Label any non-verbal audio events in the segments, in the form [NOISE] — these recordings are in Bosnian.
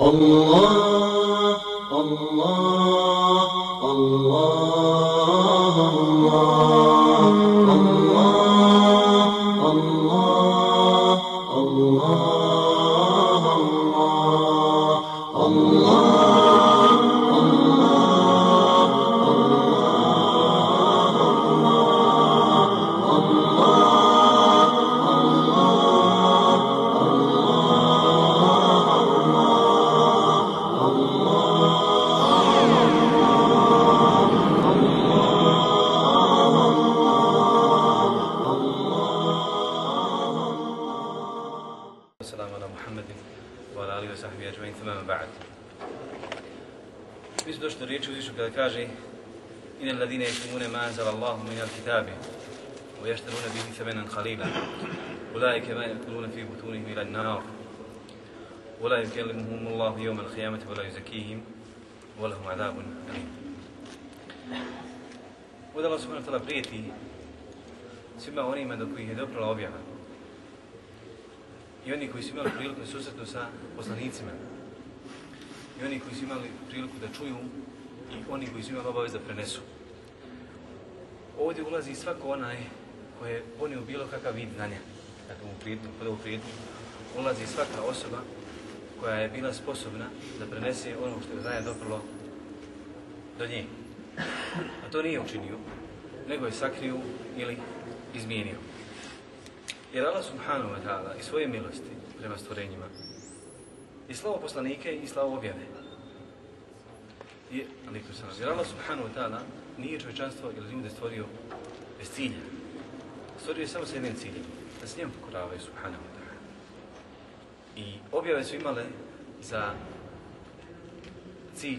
الله الله. Wa به ثمنا thamanan أولئك ما يأكلون في بطونهم إلى النار. ولا يكلمهم الله يوم yukallimuhum ولا يزكيهم ولهم عذاب أليم. La Ovdje Allah subhanahu wa ta'ala prijeti svima onima do kojih je doprala objava i oni koji su imali priliku susretnu sa poslanicima, i oni koji su imali priliku da čuju, i oni koji su imali obavez da prenesu. Ovdje ulazi svako onaj koji je ponio bilo kakav vid znanja. Dakle, u prijednu, pod ovu prijednu, ulazi svaka osoba koja je bila sposobna da prenese ono što je znanje doprlo do nje. A to nije učinio, nego je sakrio ili izmijenio. Jer Allah subhanahu wa ta'ala i svoje milosti prema stvorenjima i slavo poslanike i slavo objave. I, ali, jer Allah subhanahu wa ta'ala nije čovječanstvo ili ljude stvorio bez cilja. Stvorio je samo sa jednim ciljem, da s njim pokoravaju subhanahu wa ta'ala. I objave su imale za cilj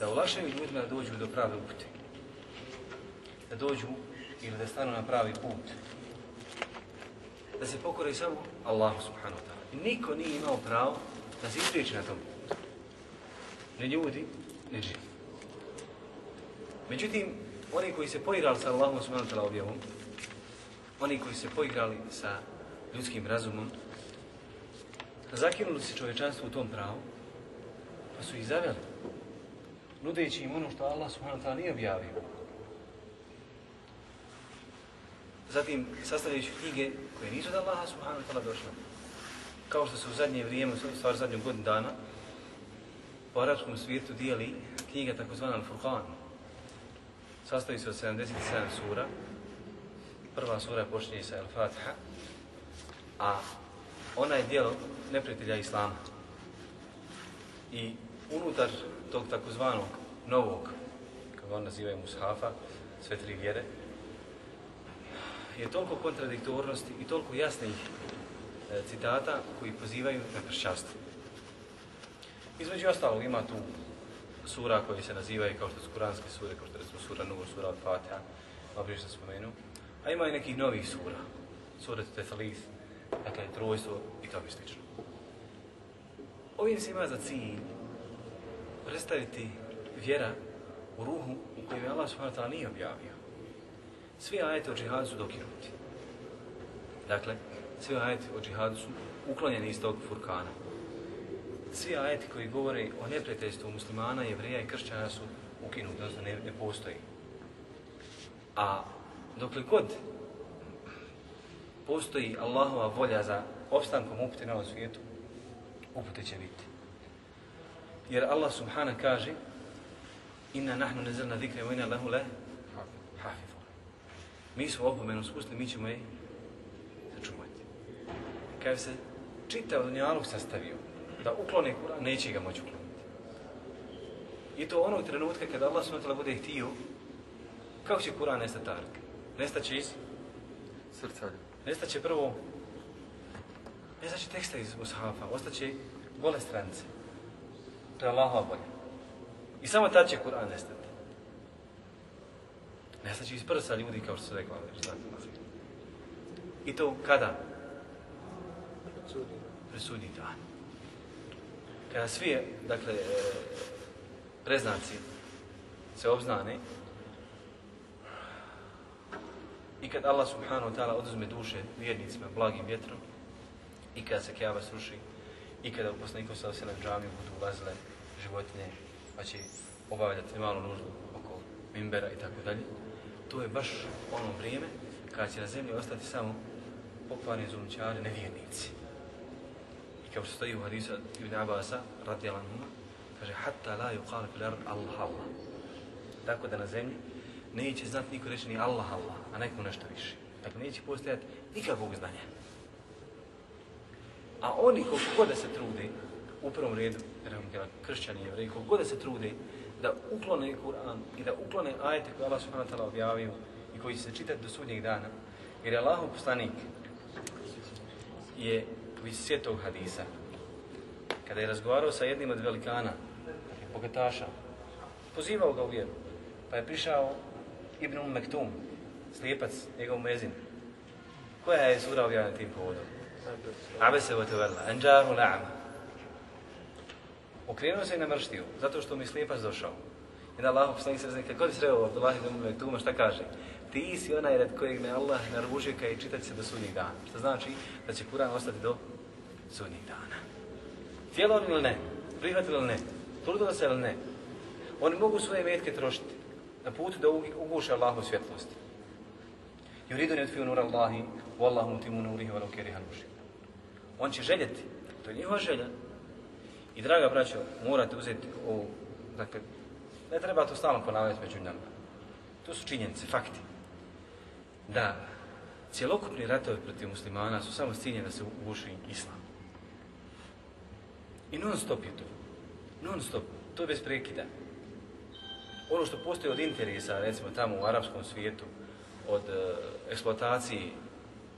da olakšaju ljudima da dođu do prave upute. Da dođu ili da stanu na pravi put da se pokore samo Allahu subhanahu wa ta'ala. Niko nije imao pravo da se ispriječi na tom putu. Ne ljudi, ne živi. Međutim, oni koji se poigrali sa Allahom subhanahu wa ta'ala objavom, oni koji se poigrali sa ljudskim razumom, zakinuli se čovječanstvo u tom pravu, pa su ih zaveli, nudeći im ono što Allah subhanahu ta'ala nije objavio. Zatim, sastavljajući knjige koje nisu od Allaha subhanahu ta'ala došle. Kao što se u zadnje vrijeme, u stvar zadnjom godinu dana, po arabskom svijetu dijeli knjiga takozvana Al-Furqan. Sastoji se od 77 sura. Prva sura počinje sa Al-Fatiha, a ona je dijelo neprijatelja Islama. I unutar tog takozvanog novog, kako on nazivaju Mushafa, sve tri vjere, je toliko kontradiktornosti i toliko jasnih e, citata koji pozivaju na kršćanstvo. Između ostalog ima tu sura koji se nazivaju kao što su kuranske sure, kao što je recimo sura Nur, sura Al-Fatiha, malo prije što spomenu, a ima i nekih novih sura, sura Tethalith, dakle trojstvo i tome slično. Ovim se ima za cilj predstaviti vjera u ruhu u kojem je Allah subhanahu wa ta'ala nije objavio svi ajete o džihadu su dokinuti. Dakle, svi ajeti o džihadu su uklonjeni iz tog furkana. Svi ajeti koji govore o neprijateljstvu muslimana, jevreja i kršćana su ukinuti, odnosno ne, ne postoji. A dokle god postoji Allahova volja za opstankom upute na ovom svijetu, upute će biti. Jer Allah subhana kaže Inna nahnu nezrna zikre wa inna lahu le hafiz mi smo opomenu spustili, mi ćemo je sačuvati. Kad se čitav dunjalog sastavio da uklone Kur'an, neće ga moći ukloniti. I to onog trenutka kada Allah s.w.t. bude htio, kako će Kur'an nestati tarik? Nestaće iz Srca. Nestaće prvo, nestaće teksta iz Mushafa, ostaće gole stranice. To je Allahova volja. I samo tad će Kur'an nestati. Nestaće iz prsa ljudi kao što su rekla, već I to kada? Presudni dan. Kada svi, dakle, e, preznaci se obznane i kad Allah subhanahu wa ta'ala oduzme duše vjernicima blagim vjetrom i kada se kjava sruši i kada u poslaniku sa osjelam džamiju budu ulazile životinje, pa će obavljati malu nuždu oko mimbera i tako dalje. To je baš ono vrijeme kada će na zemlji ostati samo pokvarni zulumčari, nevjernici. I kao što stoji u hadisu Ibn Abasa, radijalan huma, kaže, hatta la yuqal fil ard Allah Allah. Tako da na zemlji neće znati niko reći ni Allah Allah, a neko nešto više. Dakle, neće postojati nikakvog znanja. A oni koliko god da se trude, u prvom redu, kršćani je jevreji, koliko god da se trude da uklone Kur'an i da uklone ajete koje Allah subhanahu ta'ala objavio i koji će se čitati do sudnjeg dana, jer je Allahov poslanik je iz svjetog hadisa, kada je razgovarao sa jednim od velikana, dakle, bogataša, pozivao ga u vjeru, pa je prišao Ibn Um Mektum, slijepac, njegov mezin. Koja je sura objavljena tim povodom? Abese wa tevella, anđaru la'ama. Okrenuo se i namrštio, zato što mi slijepac došao. I na Allahu poslanik se kako bi sreo Abdullah ibn umm Mektuma, šta kaže? Ti si onaj red kojeg me Allah naružio kaj čitati se do sudnjeg dana. Što znači da će Kur'an ostati do sudnjeg dana. Htjelo ili ne? Prihvatilo ili ne? Trudilo se ili ne? Oni mogu svoje metke trošiti na putu da uguše Allahu svjetlost. Yuridu ne utfiju nur Allahi, wallahu mutimu nurihi walau laukeri. On će željeti, to je njihova želja. I draga braćo, morate uzeti ovu, dakle, ne treba to stalno ponavljati među nama. To su činjenice, fakti. Da, cjelokupni ratovi protiv muslimana su samo s da se uguši islam. I non stop je to. Non stop. To je bez prekida ono što postoji od interesa, recimo tamo u arapskom svijetu, od e, eksploataciji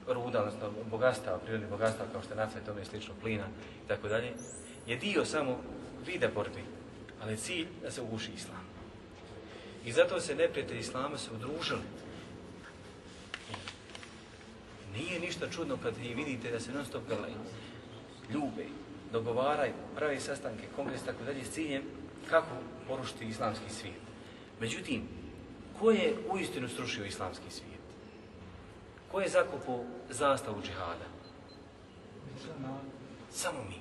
ruda, odnosno bogatstava, prirodnih bogatstava kao što je nafta i tome slično plina i tako dalje, je dio samo vida borbi, ali cilj da se uguši islam. I zato se neprijatelji islama se udružili. Nije ništa čudno kad i vidite da se non stop grle, ljube, dogovaraju, pravi sastanke, kongres, tako dalje, s ciljem kako porušiti islamski svijet. Međutim, ko je uistinu srušio islamski svijet? Ko je zakupo zastavu džihada? Samo mi.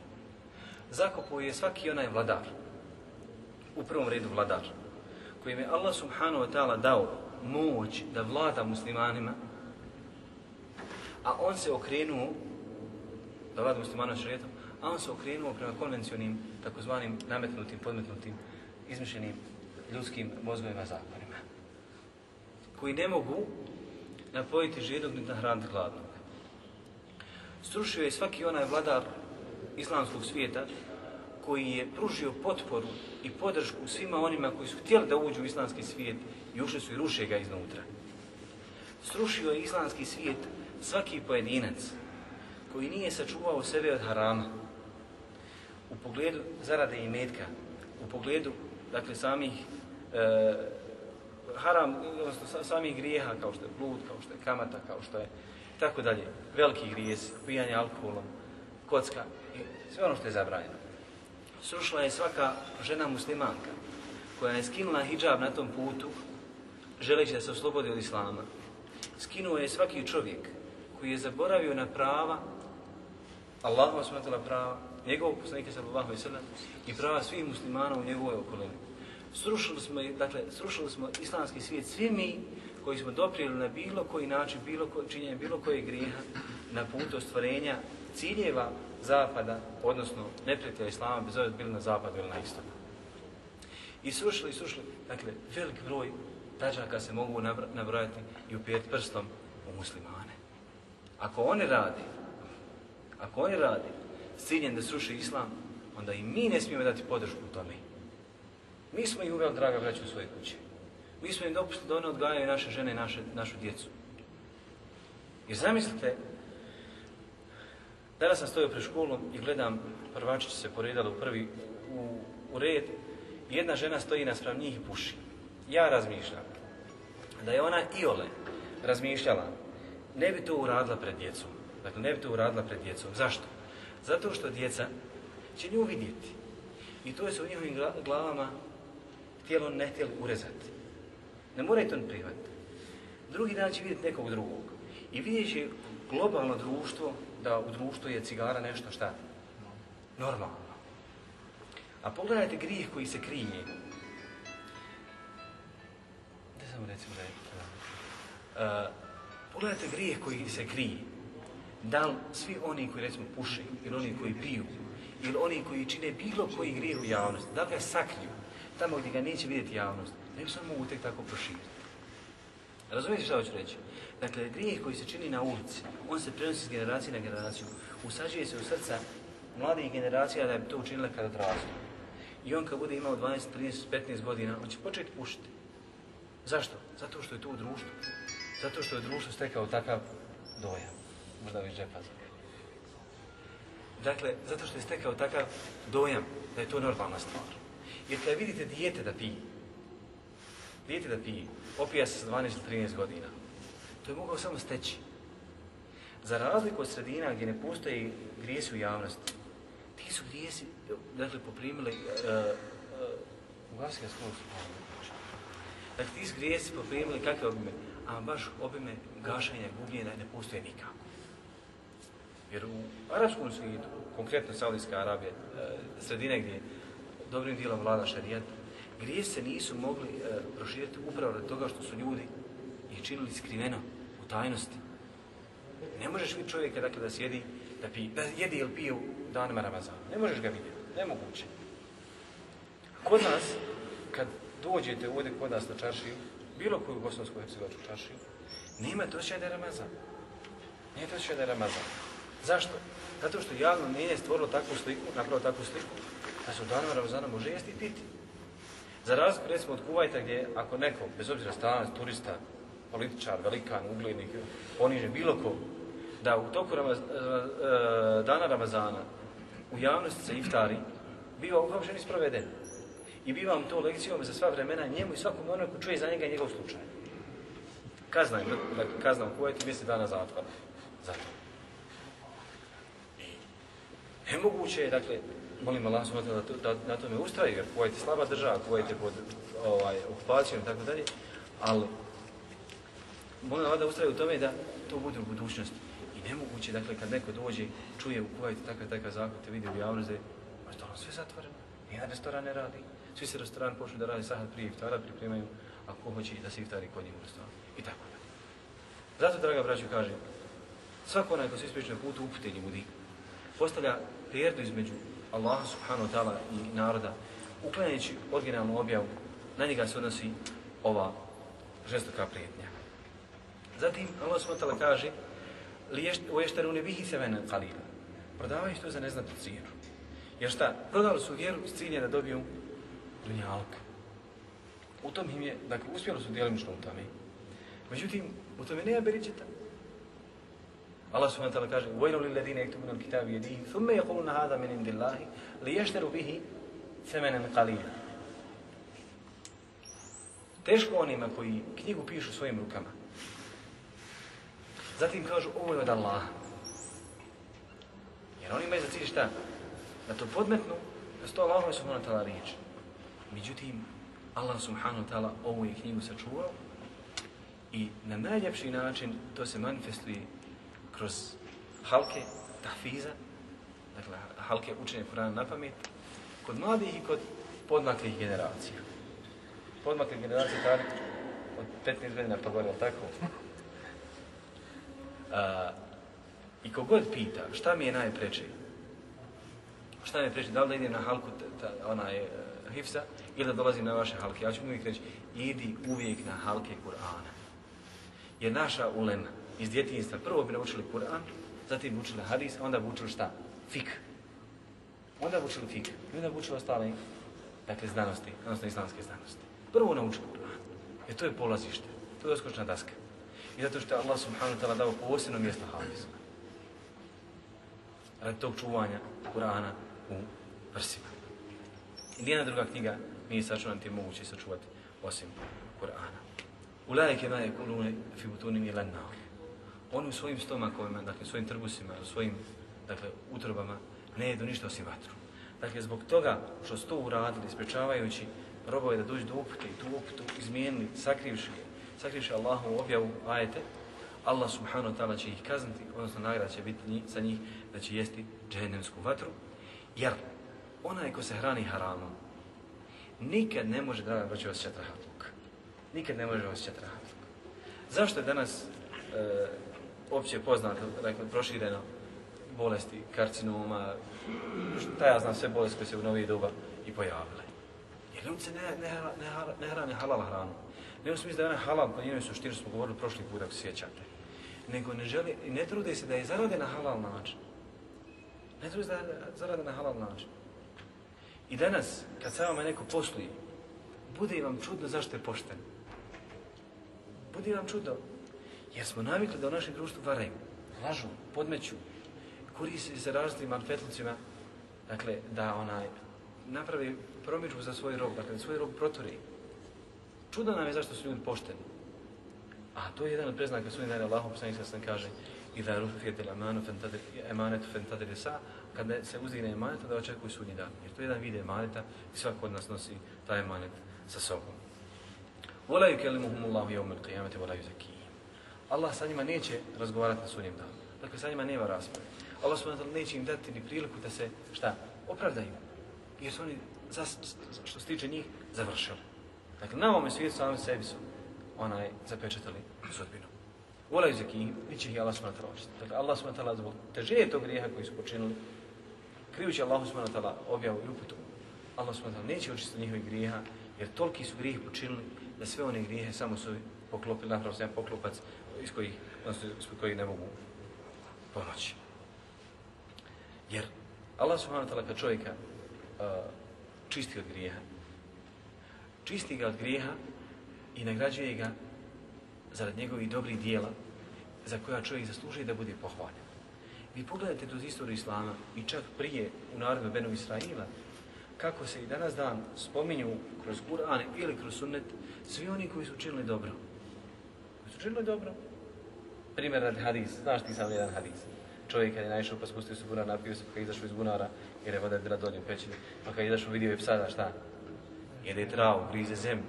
Zakupo je svaki onaj vladar, u prvom redu vladar, kojim je Allah subhanahu wa ta'ala dao moć da vlada muslimanima, a on se okrenuo, da vlada muslimanima šarijetom, a on se okrenuo prema konvencionim, takozvanim nametnutim, podmetnutim, izmišljenim ljudskim mozgovima zakonima. Koji ne mogu napojiti žedog ni nahraniti gladnog. Srušio je svaki onaj vladar islamskog svijeta koji je pružio potporu i podršku svima onima koji su htjeli da uđu u islamski svijet i ušli su i ruše ga iznutra. Srušio je islamski svijet svaki pojedinac koji nije sačuvao sebe od harama u pogledu zarade i metka, u pogledu dakle samih e, haram, odnosno samih grijeha, kao što je blud, kao što je kamata, kao što je tako dalje, veliki grijez, pijanje alkoholom, kocka i sve ono što je zabranjeno. Srušla je svaka žena muslimanka koja je skinula hijab na tom putu, želeći da se oslobodi od islama. Skinuo je svaki čovjek koji je zaboravio na prava, Allahu smatala prava, njegovog poslanika sallallahu alejhi ve sellem i prava svih muslimana u njegovoj okolini srušili smo, dakle, srušili smo islamski svijet, svi mi koji smo doprijeli na bilo koji način, bilo ko, činjenje bilo koje grijeha na putu ostvarenja ciljeva zapada, odnosno neprijatelja islama, bez ove bili na zapadu ili na istoku. I srušili, srušili, dakle, velik broj tačaka se mogu nabrojati i upijeti prstom u muslimane. Ako oni radi, ako oni radi s ciljem da sruši islam, onda i mi ne smijemo dati podršku u tome. Mi smo ih uveli, draga braća, u svoje kuće. Mi smo im dopustili da one odgajaju naše žene i naše, našu djecu. I zamislite, danas sam stojio pred školom i gledam, prvačići se poredali u prvi u, u red, i jedna žena stoji naspram njih i puši. Ja razmišljam da je ona iole razmišljala, ne bi to uradila pred djecom. Dakle, ne bi to uradila pred djecom. Zašto? Zato što djeca će nju vidjeti. I to je se u njihovim glavama htjelo ne htjeli urezati. Ne moraju to prihvatiti. Drugi dan će vidjeti nekog drugog. I vidjet će globalno društvo, da u društvu je cigara nešto šta? normalno. A pogledajte grijeh koji se krije. Da samo recimo da je... Uh, pogledajte grijeh koji se krije. Da li svi oni koji recimo puše, ili oni koji piju, ili oni koji čine bilo koji grijeh u javnosti, da ga sakriju, tamo gdje ga neće vidjeti javnost, ne bi se mogu tek tako proširiti. Razumijete šta hoću reći? Dakle, grijeh koji se čini na ulici, on se prenosi s generacije na generaciju, usađuje se u srca mladih generacija da bi to učinila kad odrastu. I on kad bude imao 12, 13, 15 godina, on će početi pušiti. Zašto? Zato što je to u društvu. Zato što je društvo stekao takav dojam. Možda vi džepa za. Dakle, zato što je stekao takav dojam da je to normalna stvar. Jer kada vidite dijete da pije, dijete da pije, opija se sa 12 ili 13 godina, to je mogao samo steći. Za razliku od sredina gdje ne postoji grijesi u javnosti, ti su grijesi, dakle, poprimili, e, e, uh, uh, ugasi ga skoro su Dakle, ti su grijesi poprimili kakve obime, a baš obime gašanja, gubljenja ne postoje nikako. Jer u arapskom svijetu, konkretno Saudijska Arabija, uh, sredine gdje dobrim dijelom vlada šarijat, grijesi se nisu mogli e, proširiti upravo od toga što su ljudi ih činili skriveno, u tajnosti. Ne možeš vidjeti čovjeka dakle, da sjedi, da, pi, da jedi ili pije u danima Ramazana. Ne možeš ga vidjeti. Nemoguće. Kod nas, kad dođete ovdje kod nas na čaršiju, bilo koju bosansku hercegovačku čaršiju, nema to osjećaj da je Ramazan. Nije to osjećaj da je Ramazan. Zašto? Zato što javno nije stvorilo takvu sliku, napravo takvu sliku, da se u danima Ramazana može jesti i piti. Za razliku, recimo, od Kuvajta gdje, ako neko, bez obzira stranac, turista, političar, velikan, uglednik, poniže bilo ko, da u toku Ramaz, e, e, dana Ramazana u javnosti se iftari, biva uopšen i sproveden. I biva vam to lekcijom za sva vremena njemu i svakom onom ko čuje za njega njegov slučaj. Kazna je, dakle, kazna u Kuvajtu mjesec dana zatvora. Zato. Nemoguće je, dakle, molim Allah da, da, da na tome ustraje, jer Kuvajt je slaba država, Kuvajt je pod ovaj, okupacijom i tako dalje, ali molim Allah da ustraje u tome da to bude u budućnosti. I nemoguće, dakle, kad neko dođe, čuje u Kuvajtu takav, takav zakon, te vidi u javnosti, pa što sve zatvoreno, nijedan restoran ne radi, svi se restoran počnu da radi sahad prije iftara, pripremaju, ako hoće da se iftari kod njih u restoran. I tako dalje. Zato, draga braću, kaže, svako onaj ko se ispriječuje putu, upute ljudi. Postavlja prijerdu između Allaha subhanahu wa ta'ala i naroda, uklanjajući originalnu objavu, na njega se odnosi ova žestoka prijetnja. Zatim Allah subhanahu wa ta'ala kaže uještarune bihi se mene kalila. Prodavaju to za neznatnu cijenu. Jer šta? Prodali su vjeru s ciljem da dobiju dunjalka. U tom im je, dakle, uspjelo su djelimično u tome. Međutim, u tome nema beričeta. Allah subhanahu wa ta'ala kaže وَيْلُوا لِلَّذِينَ يَكْتُبُونَ الْكِتَابِ يَدِيهِمْ ثُمَّ يَقُولُونَ هَذَا مِنْ عِنْدِ اللَّهِ لِيَشْتَرُوا بِهِ ثَمَنًا قَلِيلًا Teško onima koji knjigu pišu svojim rukama. Zatim kažu ovo je od Allaha. Jer oni imaju za cilj šta? Da to podmetnu, da sto Allahove subhanahu wa ta'ala riječ. Međutim, Allah subhanahu wa ta'ala ovu je knjigu sačuvao i na najljepši način to se manifestuje kroz halke tahfiza, dakle halke učenja Kur'ana na pamet, kod mladih i kod podmaklih generacija. Podmakle generacija tada od 15 godina pa gore, tako? A, I kogod pita šta mi je najpreče, šta mi je preče, da li da idem na halku ta, onaj, uh, e, hifsa ili da dolazim na vaše halke, ja ću mu uvijek reći, idi uvijek na halke Kur'ana. Jer naša ulema, iz djetinjstva. Prvo bi naučili Kur'an, zatim bi učili hadis, a onda bi učili šta? Fik. Onda bi učili fik. I onda bi učili ostale, dakle, znanosti, odnosno islamske znanosti. Prvo nauči Kur'an. Jer to je polazište. To je oskočna daska. I zato što je Allah subhanahu wa ta'ala dao posebno mjesto hadisu. Radi tog čuvanja Kur'ana u prsima. I nijedna druga knjiga nije sačuvan ti moguće sačuvati osim Kur'ana. Ulajke ma je kulune fi butunim ilan lennao oni u svojim stomakovima, dakle svojim trbusima, u svojim dakle, utrobama, ne jedu ništa osim vatru. Dakle, zbog toga što su to uradili, sprečavajući robove da dođu do upute i tu uputu izmijenili, sakrivši, sakrivši Allahu objavu ajete, Allah subhanahu ta'ala će ih kazniti, odnosno nagrada će biti njih, za njih da će jesti džehennemsku vatru. Jer onaj ko se hrani haramom, nikad ne može, draga braće, osjećati rahatluk. Nikad ne može osjećati rahatluk. Zašto je danas e, opće poznato, dakle, prošireno bolesti, karcinoma, šta ja znam, sve bolesti koje se u novije doba i pojavile. Jer ljudi se ne, ne, ne, ne hrane halal hranu. Ne u smislu da je ona halal, pa njenoj suštini smo govorili prošli put, ako se sjećate. Nego ne želi, i ne trude se da je zarade na halal način. Ne trude se da je zarade na halal način. I danas, kad sa vama neko posluje, bude vam čudno zašto je pošten. Bude vam čudno. Jer smo navikli da u našem društvu varaju, lažu, podmeću, koriste se različitim marfetlicima, dakle, da onaj napravi promičbu za svoj rog, dakle, svoj rog protori. Čudo nam je zašto su ljudi pošteni. A to je jedan od preznaka sunni dana Allahom, poslanik sa sam kaže i da rufijete amanu fentadir emanetu fentadir sa kada se uzdigne emanet da očekuju sudnji dan. Jer to je jedan vid emaneta i svako od nas nosi taj emanet sa sobom. Volaju yukallimuhum Allahu yawm al-qiyamati wala. Allah sa njima neće razgovarati na sudnjem danu. Dakle, sa njima nema rasprave. Allah subhanahu wa ta'ala neće im dati ni priliku da se, šta, opravdaju. Jer su oni, za, što se tiče njih, završili. Dakle, na ovome svijetu sami sebi su onaj zapečatali sudbinu. Volaju za kim, bit će ih Allah subhanahu wa ta'ala očistiti. Dakle, Allah subhanahu wa ta'ala zbog težije tog grijeha koji su počinili, krijući Allah subhanahu wa ta'ala objavu i uputu, Allah subhanahu wa ta'ala neće očistiti njihovih grijeha, jer toliki su grijeh počinili da sve one grijehe samo su poklopili, napravo sam poklopac iz kojih, odnosno kojih ne mogu pomoći. Jer Allah subhanahu wa ta'ala kad čovjeka uh, čisti od grijeha, čisti ga od grijeha i nagrađuje ga zarad njegovih dobrih dijela za koja čovjek zaslužuje da bude pohvaljen. Vi pogledajte kroz istoriju Islama i čak prije u narodu Benu Israila, kako se i danas dan spominju kroz Kur'an ili kroz sunnet svi oni koji su učinili dobro. Koji su učinili dobro. Primjer radi hadis, znaš ti sam jedan hadis. Čovjek kad je naišao pa spustio se bunar, napio se pa kad je izašao iz bunara jer je voda bila dolje u pećini, pa kad je izašao vidio je psa da šta? Jede travu, grize zemlju.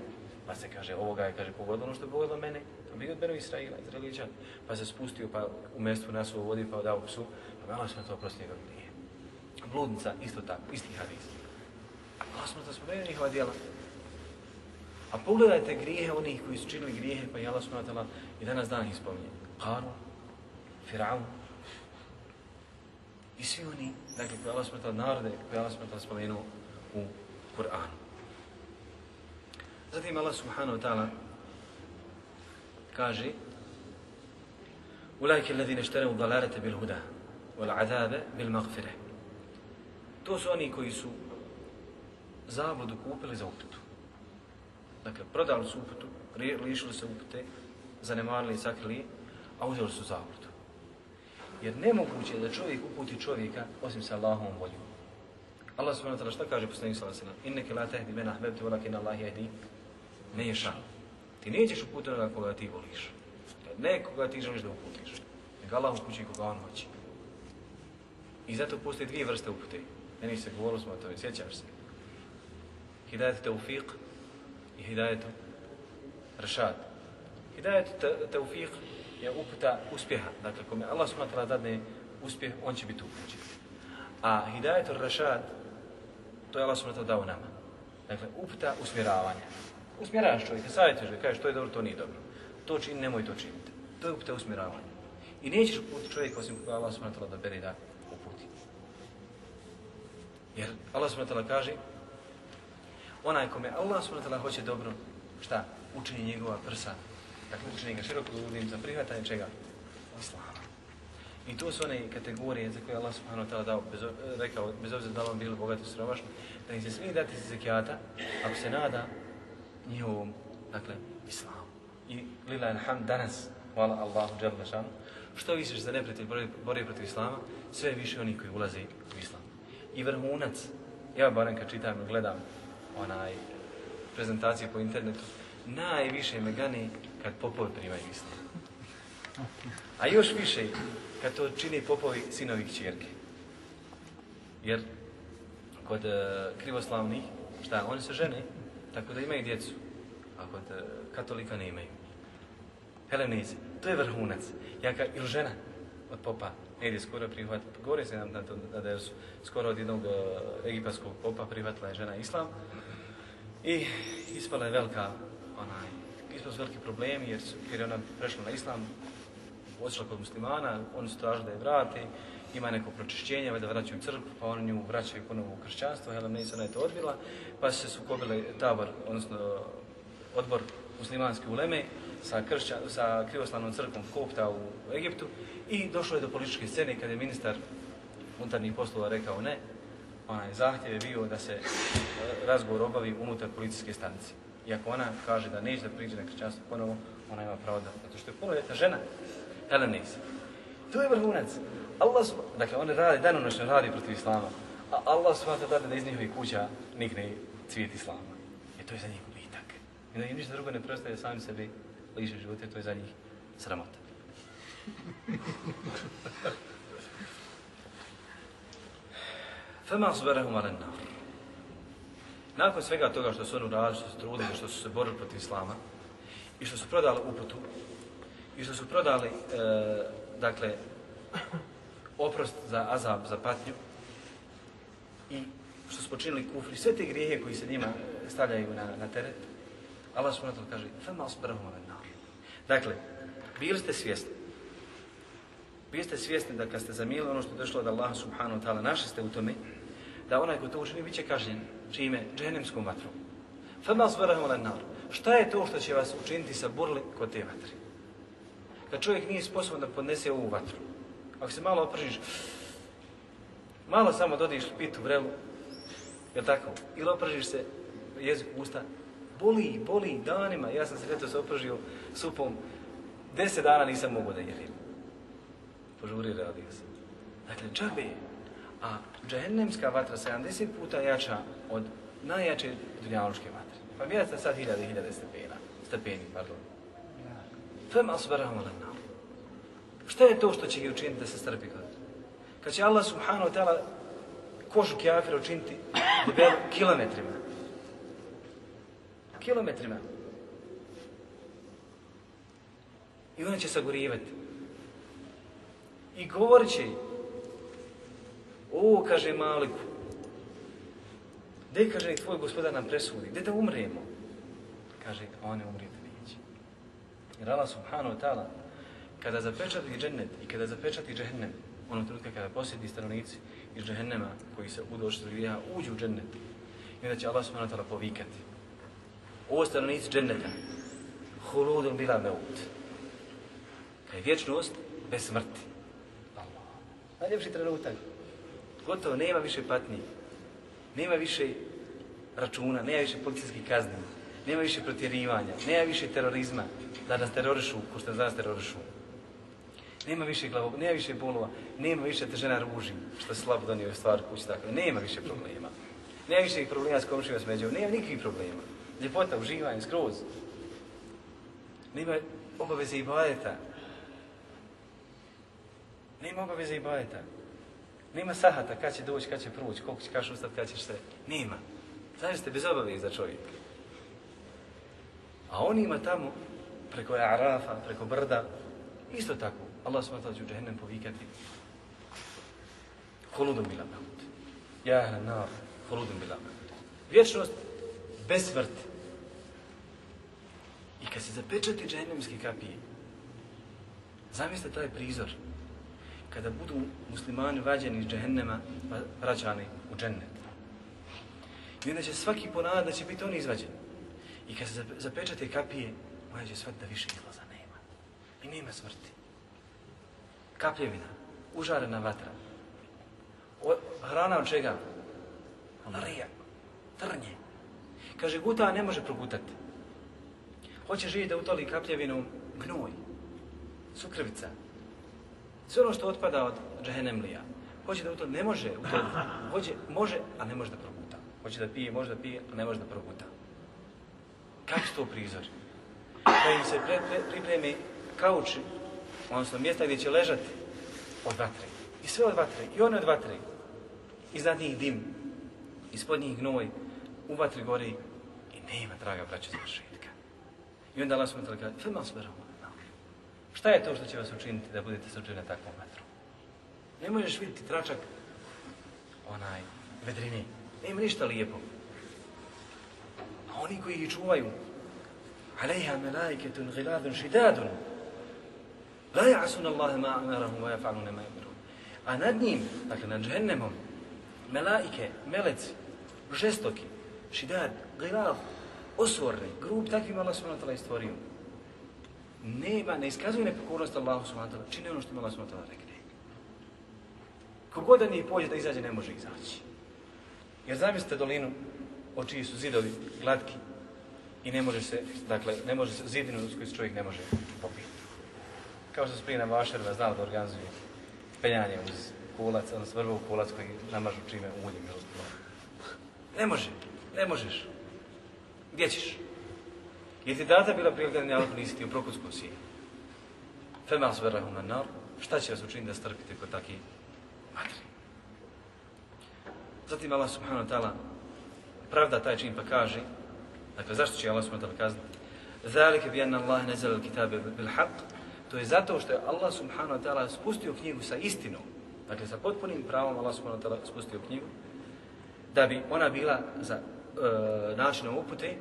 Pa se kaže, ovoga je, kaže, pogodilo ono što je pogodilo mene. To bio od Beno Israila, Izraeličan. Pa se spustio pa u mjestu nas u vodi pa dao psu. Pa Allah smo to oprosti njegov grije. Bludnica, isto tako, isti hadis. Allah smo to spomenuo njihova djela. A pogledajte grijehe onih koji su činili grijehe, pa je Allah smo i danas dan ih spominje. Karu, Firaun, i svi oni, dakle, koji Allah smo tala narode, koji Allah smo tala spomenuo u Kur'anu. Zatim Allah subhanahu wa ta'ala kaže Ulajke alladhine štereu dalarete bil huda wal azabe bil magfire. To su oni koji su zabludu kupili za uputu. Dakle, prodali su uputu, lišili se upute, zanemarili i sakrili, a uzeli su zabludu. Jer nemoguće je da čovjek uputi čovjeka osim sa Allahom voljom. Allah subhanahu wa ta'ala šta kaže poslanik sallallahu alejhi ve sellem? Inneke la tahdi men ahbabta walakin Allah yahdi ne yasha. Ti nećeš uputiti onoga koga ti voliš. Ne koga ti želiš da uputiš. Nego Allah upući koga on hoće. I zato postoje dvije vrste upute. Meni se govorilo smo o tome, sjećaš se. Hidajet teufiq i hidajet rešad. Hidajet teufiq je uputa uspjeha. Dakle, kome Allah smatra dadne uspjeh, on će biti upućen. A hidajet rašad, to je Allah smatra dao nama. Dakle, uputa usmjeravanja usmjeravaš čovjeka, savjetuješ ga, kažeš to je dobro, to nije dobro. To čini, nemoj to činiti. To je uputa usmjeravanje. I nećeš uputiti čovjeka osim koga Allah smrtala da beri da uputi. Jer Allah smrtala kaže, onaj kome Allah smrtala hoće dobro, šta? Učini njegova prsa. Dakle, učini ga široko ljudim za prihvatanje čega? Islama. I to su one kategorije za koje Allah subhanahu wa ta'ala dao, bez, rekao, bez obzira da vam bili bogati siromašni, da im se smije dati zekijata, ako se nada njihovom, dakle, islamu. I lila ilham danas, hvala Allahu dželle što više se neprijatelj bori protiv islama, sve više oni koji ulaze u islam. I vrhunac, ja barem kad čitam i gledam onaj prezentacije po internetu, najviše me gani E, kad popovi primaju islam. A još više kad to čini popovi sinovi kćerke. Jer kod e, krivoslavnih, šta, oni se žene, tako da imaju djecu, a kod e, katolika ne imaju. Helenizi, to je vrhunac. Ja ka, ili žena od popa, ne ide skoro prihvat. Govori se nam na to da, da je skoro od jednog egipatskog popa prihvatila je žena islam i ispala je velika onaj, ispala su veliki problemi jer, su, jer je ona prešla na islam, otišla kod muslimana, oni su tražili da je vrati, ima neko pročišćenje, da vraćaju crkvu, pa oni nju vraćaju ponovo u kršćanstvo, Helen Mason je to odbila, pa su se sukobili tabor, odnosno odbor muslimanske uleme sa, kršća, sa krivoslavnom crkvom Kopta u Egiptu i došlo je do političke scene kada je ministar unutarnjih poslova rekao ne, onaj zahtjev je bio da se e, razgovor obavi unutar policijske stanice. Iako ona kaže da neće da priđe na kršćanstvo ponovo, ona ima pravo da, zato što je punoljetna žena, Helen To je vrhunac. Allah, dakle, oni radi, danonočno radi protiv Islama, a Allah svata da da iz njihovih kuća nikne cvijet Islama. I to je za njih gubitak. I da im ništa drugo ne preostaje sami sebi liše živote, to je za njih sramota. [LAUGHS] Fema suberahum alen nar. Nakon svega toga što su oni uradili, što su trudili, što su se borili protiv Islama i što su prodali uputu i što su prodali, e, dakle, oprost za azab, za patnju i što su počinili kufri, sve te grijehe koji se njima stavljaju na, na teret, Allah subhanahu wa kaže, fama asbarahum alen nar. Dakle, bili ste svjesni, bili ste svjesni da kad ste zamijeli ono što je došlo od Allaha subhanahu wa ta'ala, našli ste u tome, da onaj ko to učini bit će kažnjen, čime? Džehennemskom vatrom. Fama asbarahum alen nar. Šta je to što će vas učiniti sa burli kod te vatre? Kad čovjek nije sposoban da podnese ovu vatru, ako se malo opržiš, malo samo dodiš pit u vrelu, je tako? Ili opržiš se jezik u usta, boli, boli danima. Ja sam se ljeto se opržio supom, deset dana nisam mogao da jedim. Požuri radio sam. Dakle, džabe. A Džehennemska vatra 70 puta jača od najjače dunjaloške vatre. Pa vidite sad hiljade i hiljade stepena. Stepeni, pardon. Fema asbarahum alanna. Šta je to što će ga učiniti da se strpi kod? Kad će Allah subhanahu wa ta'ala kožu kjafira učiniti debel kilometrima. Kilometrima. I ona će sagorivati. I govorit će O, kaže Maliku, gdje, kaže, tvoj gospodar nam presudi, gdje da umremo? Kaže, a on ne umrijeti neće. Jer Allah subhanahu wa ta'ala kada zapečati džennet i kada zapečati džehennem, onog trenutka kada posjedi stanovnici iz džehennema koji se udošli od uđu u džennet i onda će Allah subhanahu wa ta'ala povikati. Ovo stanovnici dženneta, huludun bila meut. Kaj je vječnost bez smrti. Allah. Najljepši trenutak. Gotovo, nema više patnji. Nema više računa, nema više policijskih kazni. Nema više protjerivanja, nema više terorizma, da nas terorišu, ko što nas terorišu. Nema više glavog, nema više bolova, nema više te žena ruži, što se slabo donio stvar kući, tako nema više problema. Nema više problema s komšima s međom, nema nikakvih problema. Ljepota, uživanje, skroz. Nema obaveze i bajeta. Nema obaveze i bajeta. Nema sahata, kad će doći, kad će proći, koliko će kaš ustati, kad ćeš se. Nema. Znaš ste bez obaveza čovjek. A on ima tamo, preko Arafa, preko brda, isto tako, Allah s.w.t. će u džahennem povikati Holudom bila maut. Ja ahla nar, holudom bila maut. Vječnost bez smrti. I kad se zapečati džehennemski kapije, zamislite taj prizor, kada budu muslimani vađeni iz džehennema, pa vraćani u džennet. I onda će svaki ponad da će biti oni izvađeni. I kad se zapečate kapije, moja će shvatiti da više izlaza nema. I nema smrti kapljevina, užarena vatra. O, hrana od čega? Rija, trnje. Kaže, guta ne može progutati. Hoće živjeti da utoli kapljevinu gnoj, sukrvica. Sve ono što otpada od džehennemlija. Hoće da utoli, ne može utoli. Hoće, može, a ne može da proguta. Hoće da pije, može da pije, a ne može da proguta. Kako su to prizor? Da im se pre, pre, pripremi kauči, odnosno mjesta gdje će ležati od vatre. I sve od vatre, i one od vatre. Iznad njih dim, ispod njih gnoj, u vatri gori i nema, draga braća, završetka. I onda Allah smo tali kada, film vas. Šta je to što će vas učiniti da budete suđeni na takvom vatru? Ne možeš vidjeti tračak onaj vedrine. Nema ništa lijepo. A oni koji ih čuvaju, alejha melaiketun giladun šidadun, la ja'asun Allahe ma amarahum wa jafa'alune ma yamiru. A nad njim, dakle nad džennemom, melaike, meleci, žestoki, šidad, gilad, osvorni, grub, takvim Allah subhanahu wa ta'ala stvorio. Nema, ne iskazuje nepokornost Allahu subhanahu wa ta'ala, čini ono što mu Allah subhanahu wa ta'ala rekne. Kogoda nije pođe da izađe, ne može izaći. Jer zamislite dolinu o čiji su zidovi glatki i ne može se, dakle, ne može se, zidinu s koji se čovjek ne može popiti. Kao što su prije na vašerva znali da organizuje penjanje uz kulac, odnosno vrlo u kulac koji namažu čime uljem. Ne može, ne možeš. Gdje ćeš? Je ti data bila prilika da njalku nisi ti u prokutskom sije. Fema sverahu na nar, šta će vas učiniti da strpite kod takih matri? Zatim Allah subhanahu wa ta'ala pravda taj čin pa kaže, dakle zašto će Allah subhanahu wa ta'ala kazniti? Zalike bi anna Allah nezal kitabe bil haq, to je zato što je Allah subhanahu wa ta'ala spustio knjigu sa istinom, dakle sa potpunim pravom Allah subhanahu wa ta'ala spustio knjigu, da bi ona bila za e, načinom upute,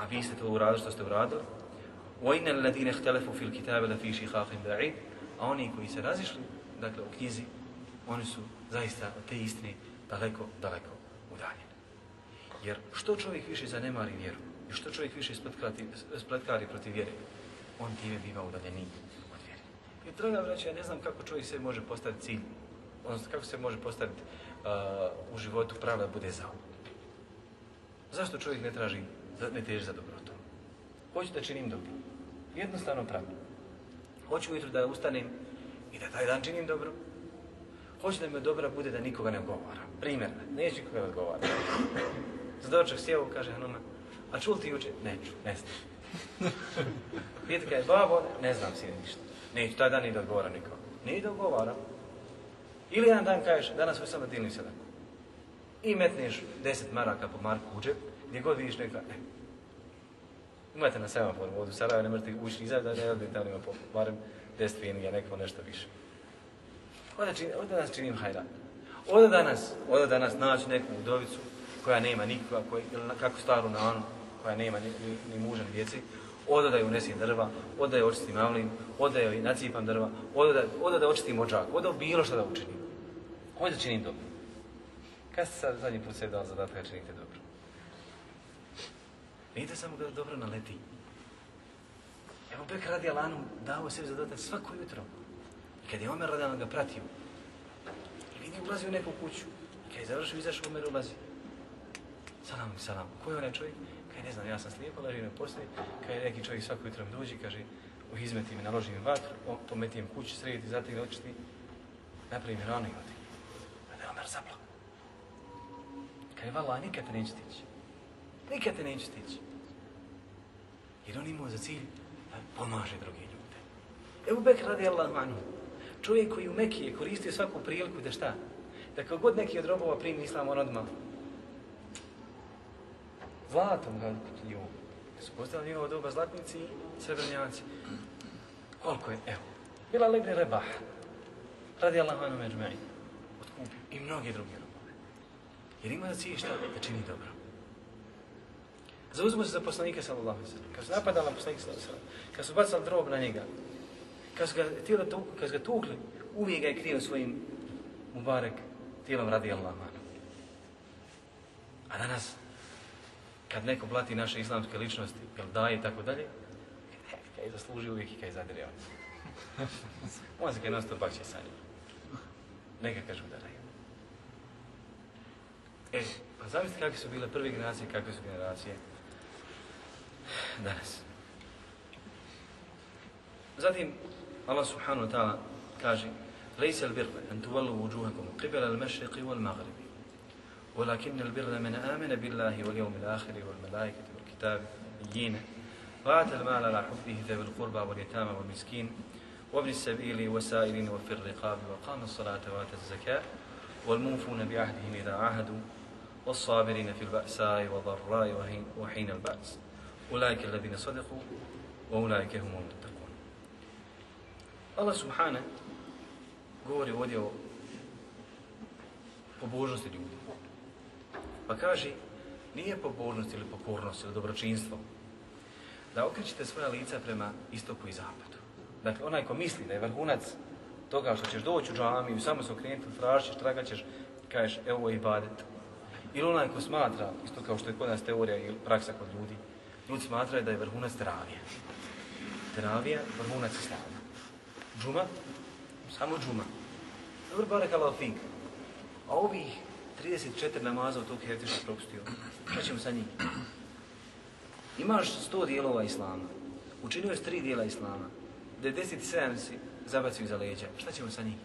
a vi ste to uradili što ste uradili, وَإِنَّ الَّذِينَ اخْتَلَفُوا فِي الْكِتَابِ لَفِي شِخَاقٍ بَعِيدٍ A oni koji se razišli, dakle u knjizi, oni su zaista od te istine daleko, daleko udaljeni. Jer što čovjek više zanemari vjeru, i što čovjek više spletkari, spletkari protiv vjere, on time biva udaljeniji od vjere. I draga vraća, ja ne znam kako čovjek se može postaviti cilj, odnosno kako se može postaviti uh, u životu pravda da bude zao. Zašto čovjek ne traži, ne teži za dobrotom? Hoću da činim dobro. Jednostavno pravno. Hoću ujutru da ustanem i da taj dan činim dobro. Hoću da mi dobra bude da nikoga ne odgovara. Primjer, neću nikoga da. Za doček sjeo, kaže Hanuma, a čul ti juče? Neću, ne znam. [LAUGHS] Pita kaj, babo, ne znam si ništa. Neću, taj dan ni da odgovara nikoga. Ni da odgovara. Ili jedan dan kažeš, danas svoj samo dilim sada. I metneš deset maraka po marku u džep, gdje god vidiš neka, ne. Imate na semaforu vodu, u Sarajevo, ne možete ući izaći da ne odete, ali ima po barem deset finija, neko nešto više. Ovdje, čin, ovdje danas činim hajra. Ovdje danas, ovdje danas naći neku udovicu koja nema nikoga, koji, ili kako staru nanu, koja nema ni, ni, ni muža ni djeci, ovdje da je unesim drva, ovdje da je očistim avlin, ovdje da je nacipam drva, ovdje da, ovdje da očistim ođak, ovdje bilo što da učinim. da činim dobro. Kad ste sad zadnji put sebi dali zadatak da činite dobro? Vidite samo kada dobro naleti. Evo Bekr radi Alanu dao sebi zadatak svako jutro. I kad je Omer radi ga pratio. I vidi ulazi u neku kuću. I kad je završio, izašao Omer ulazi. Salam, salam. Ko je onaj čovjek? Kaj ne znam, ja sam slijepo, ležim na postoji. Kaj neki čovjek svako jutro mi dođi, kaže, u izmeti mi naloži mi vatru, pometi im kuću, srediti, zatim očiti, napravi mi rano i odi. Da je Omer zaplak. Kaj je vala, nikad te neće tići. Nikad te neće stići. Jer on imao za cilj da pomaže druge ljude. Ebu Bekr radi Allahu anhu, Čovjek koji u Mekije je koristio svaku priliku da šta? Da kao god neki od robova primi islam, on odmah zlatom ga lju. Su postali njegovo doba zlatnici i srebrnjaci. Koliko je? Evo. Bila lebne rebah. Radi Allahu anhu međme'i. Otkupio. I mnogi drugi robove. Jer ima za cilj šta? Da čini dobro. Zauzmo se za poslanika sallallahu alejhi ve sellem. Kad su napadali poslanika sallallahu alejhi ve sellem, kad su bacali drob na njega, kad su ga tijelo tukli, kad su ga tukli, uvijek ga je krio svojim mubarek tijelom radi Allah. A danas, kad neko blati naše islamske ličnosti, jel daje i tako dalje, e, kaj je zasluži uvijek i kaj je zadire on. [LAUGHS] on se kaj nasto bakće sa njim. Neka kažu da daju. E, pa zamislite kakve su bile prve generacije, kakve su generacije danas. Zatim, Allah subhanahu wa ta'ala kaže ليس البر أن تولوا وجوهكم قبل المشرق والمغرب ولكن البر من آمن بالله واليوم الآخر والملائكة والكتاب والنبيين وآتى المال على حبه ذوي القربى واليتامى والمسكين وابن السبيل والسائلين وفي الرقاب وقام الصلاة وآتى الزكاة والموفون بعهدهم إذا عاهدوا والصابرين في البأساء والضراء وحين البأس ulajke ladine sadiku, wa ulajke humom takun. Allah subhane govori ovdje o pobožnosti ljudi. Pa kaže, nije pobožnost ili pokornost ili dobročinstvo da okrećete svoja lica prema istoku i zapadu. Dakle, onaj ko misli da je vrhunac toga što ćeš doći u džamiju, samo se okrenuti, tražiš, tragaćeš, kažeš, evo je ibadet. Ili onaj ko smatra, isto kao što je kod nas teorija ili praksa kod ljudi, ljudi smatraju da je vrhunac teravija. Teravija, vrhunac islama. Džuma, samo džuma. Dobro, barek Allah fink. A ovih 34 namaza od tog heftiša propustio. Šta ćemo sa njim? Imaš 100 dijelova islama. Učinio si 3 dijela islama. 97 si zabacio iza leđa. Šta ćemo sa njim?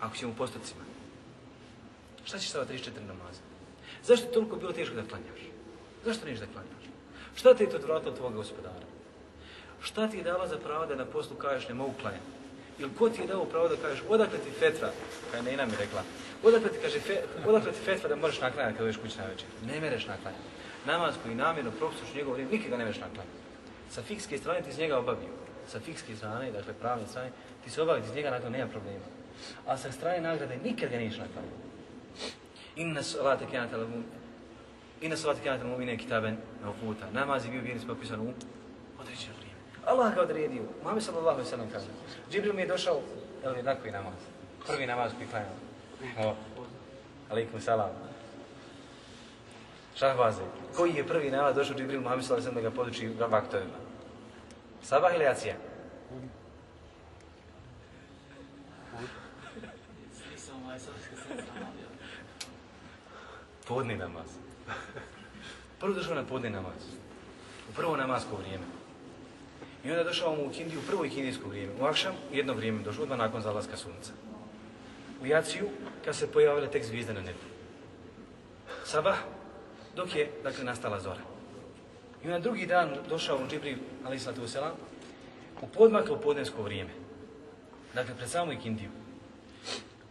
Ako ćemo u postocima. Šta ćeš sa ova 34 namaza? Zašto je toliko bilo teško da klanjaš? Zašto neš da klanjaš? Šta ti je to odvratilo tvoga gospodara? Šta ti je dala za pravo da na poslu kažeš ne mogu klanjati? Ili ko ti je dao pravo da kažeš odakle ti fetva, kada Nena mi rekla, odakle ti, kaže, fe, odakle ti fetva da možeš naklanjati kada dođeš kući na večer? Ne mereš naklanjati. Namaz koji namjerno propisuš njegov vrijeme, nikada ne mereš naklanjati. Sa fikske strane ti iz njega obavio. Sa fikske strane, dakle pravne strane, ti se obavio iz njega nakon nema problema. A sa strane nagrade nikad ga niješ naklanjati. Inna salate kanata al Inna salate kanata al mu'mine kitaben mawquta. Namaz je bio vjernic popisan u određeno vrijeme. Allah ga odredio. Muhammed sallallahu alejhi ve sellem kaže. Džibril mi je došao, evo je nakon namaz. Prvi namaz koji klanjao. O. Alejkum selam. Šahbaze. Koji je prvi namaz došao Džibril Muhammed sallallahu alejhi ve sellem da ga poduči vaktovima? Sabah ili acija? Podni namaz. [LAUGHS] Prvo došao na podne namaz. U prvo namasko vrijeme. I onda došao mu u Kindiju, u prvo kindijsko vrijeme. U Akšam, jedno vrijeme došao, odmah nakon zalaska sunca. U Jaciju, kad se pojavila tek zvijezda na nebu. Sabah, dok je, dakle, nastala zora. I na drugi dan došao u Džibril, ali sallatu selam, u podmaklo podnesko vrijeme. Dakle, pred samu Ikindiju.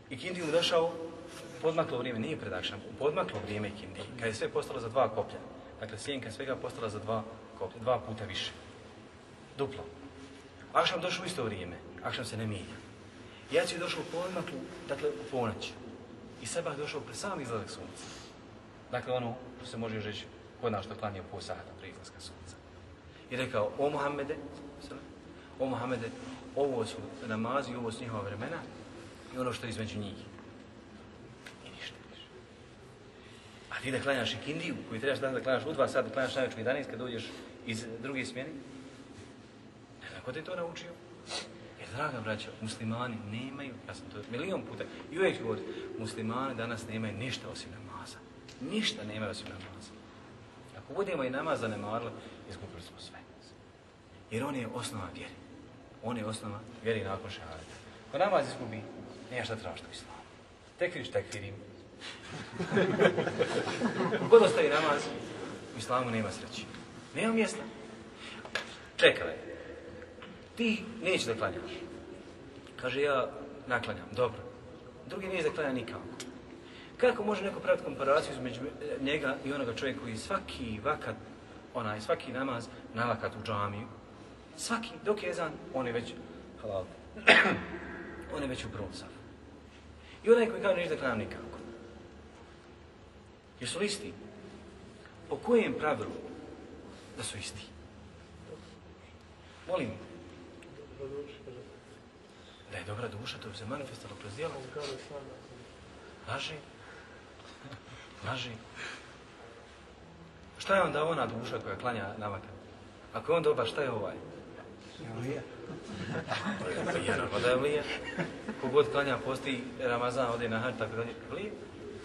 Ikindiju došao podmaklo vrijeme, nije predakšan, u podmaklo vrijeme Ikindije, kad je sve postalo za dva koplja. Dakle, sjenka svega postala za dva koplja, dva puta više. Duplo. Akšam došao u isto vrijeme, Akšam se ne mijenja. Jaci je došao u podmaklu, dakle, u ponoć. I Sabah došao pred sam izlazak sunca. Dakle, ono što se može reći kod nas što klanja po sahata prije izlaska sunca. I rekao, o Muhammede, o Muhammede, ovo su namazi, ovo su njihova vremena i ono što je između njih. I ništa više. A ti da klanjaš ikindiju, koji trebaš danas da klanjaš u dva sata, da klanjaš najveću 11 kad dođeš iz druge smjene, ne znam ko te to naučio. Jer, draga braća, muslimani nemaju, ja sam to milion puta, i uvijek ću govoriti, muslimani danas nemaju ništa osim namaza. Ništa nemaju osim namaza. Ako budemo i namaz zanemarili, izgubili smo sve. Jer on je osnova vjere. On je osnova vjeri nakon šehadeta. Ko namaz izgubi, nema šta tražiti u islamu. Tekfiriš tekfirim. Kod ostavi namaz, u islamu nema sreći. Nema mjesta. Čekaj. Ti neće da klanjaš. Kaže, ja naklanjam. Dobro. Drugi nije da klanja nikako. Kako može neko praviti komparaciju između njega i onoga čovjeka koji svaki vakat, onaj, svaki namaz nalakat u džamiju, svaki, dok je ezan, on je već halal. [CLEARS THROAT] on je već u prvom safu. I onaj koji kaže neće da klanjam nikako. Jesu li isti? Po kojem pravilu da su isti? Molim. Da je dobra duša, to bi se manifestalo kroz dijelo. Laži. Laži. Šta je onda ona duša koja klanja namakan? Ako je on dobar, šta je ovaj? Evlija. Ja, naravno da je Evlija. Kogod klanja posti Ramazan, ode na hađ, tako da je Evlija.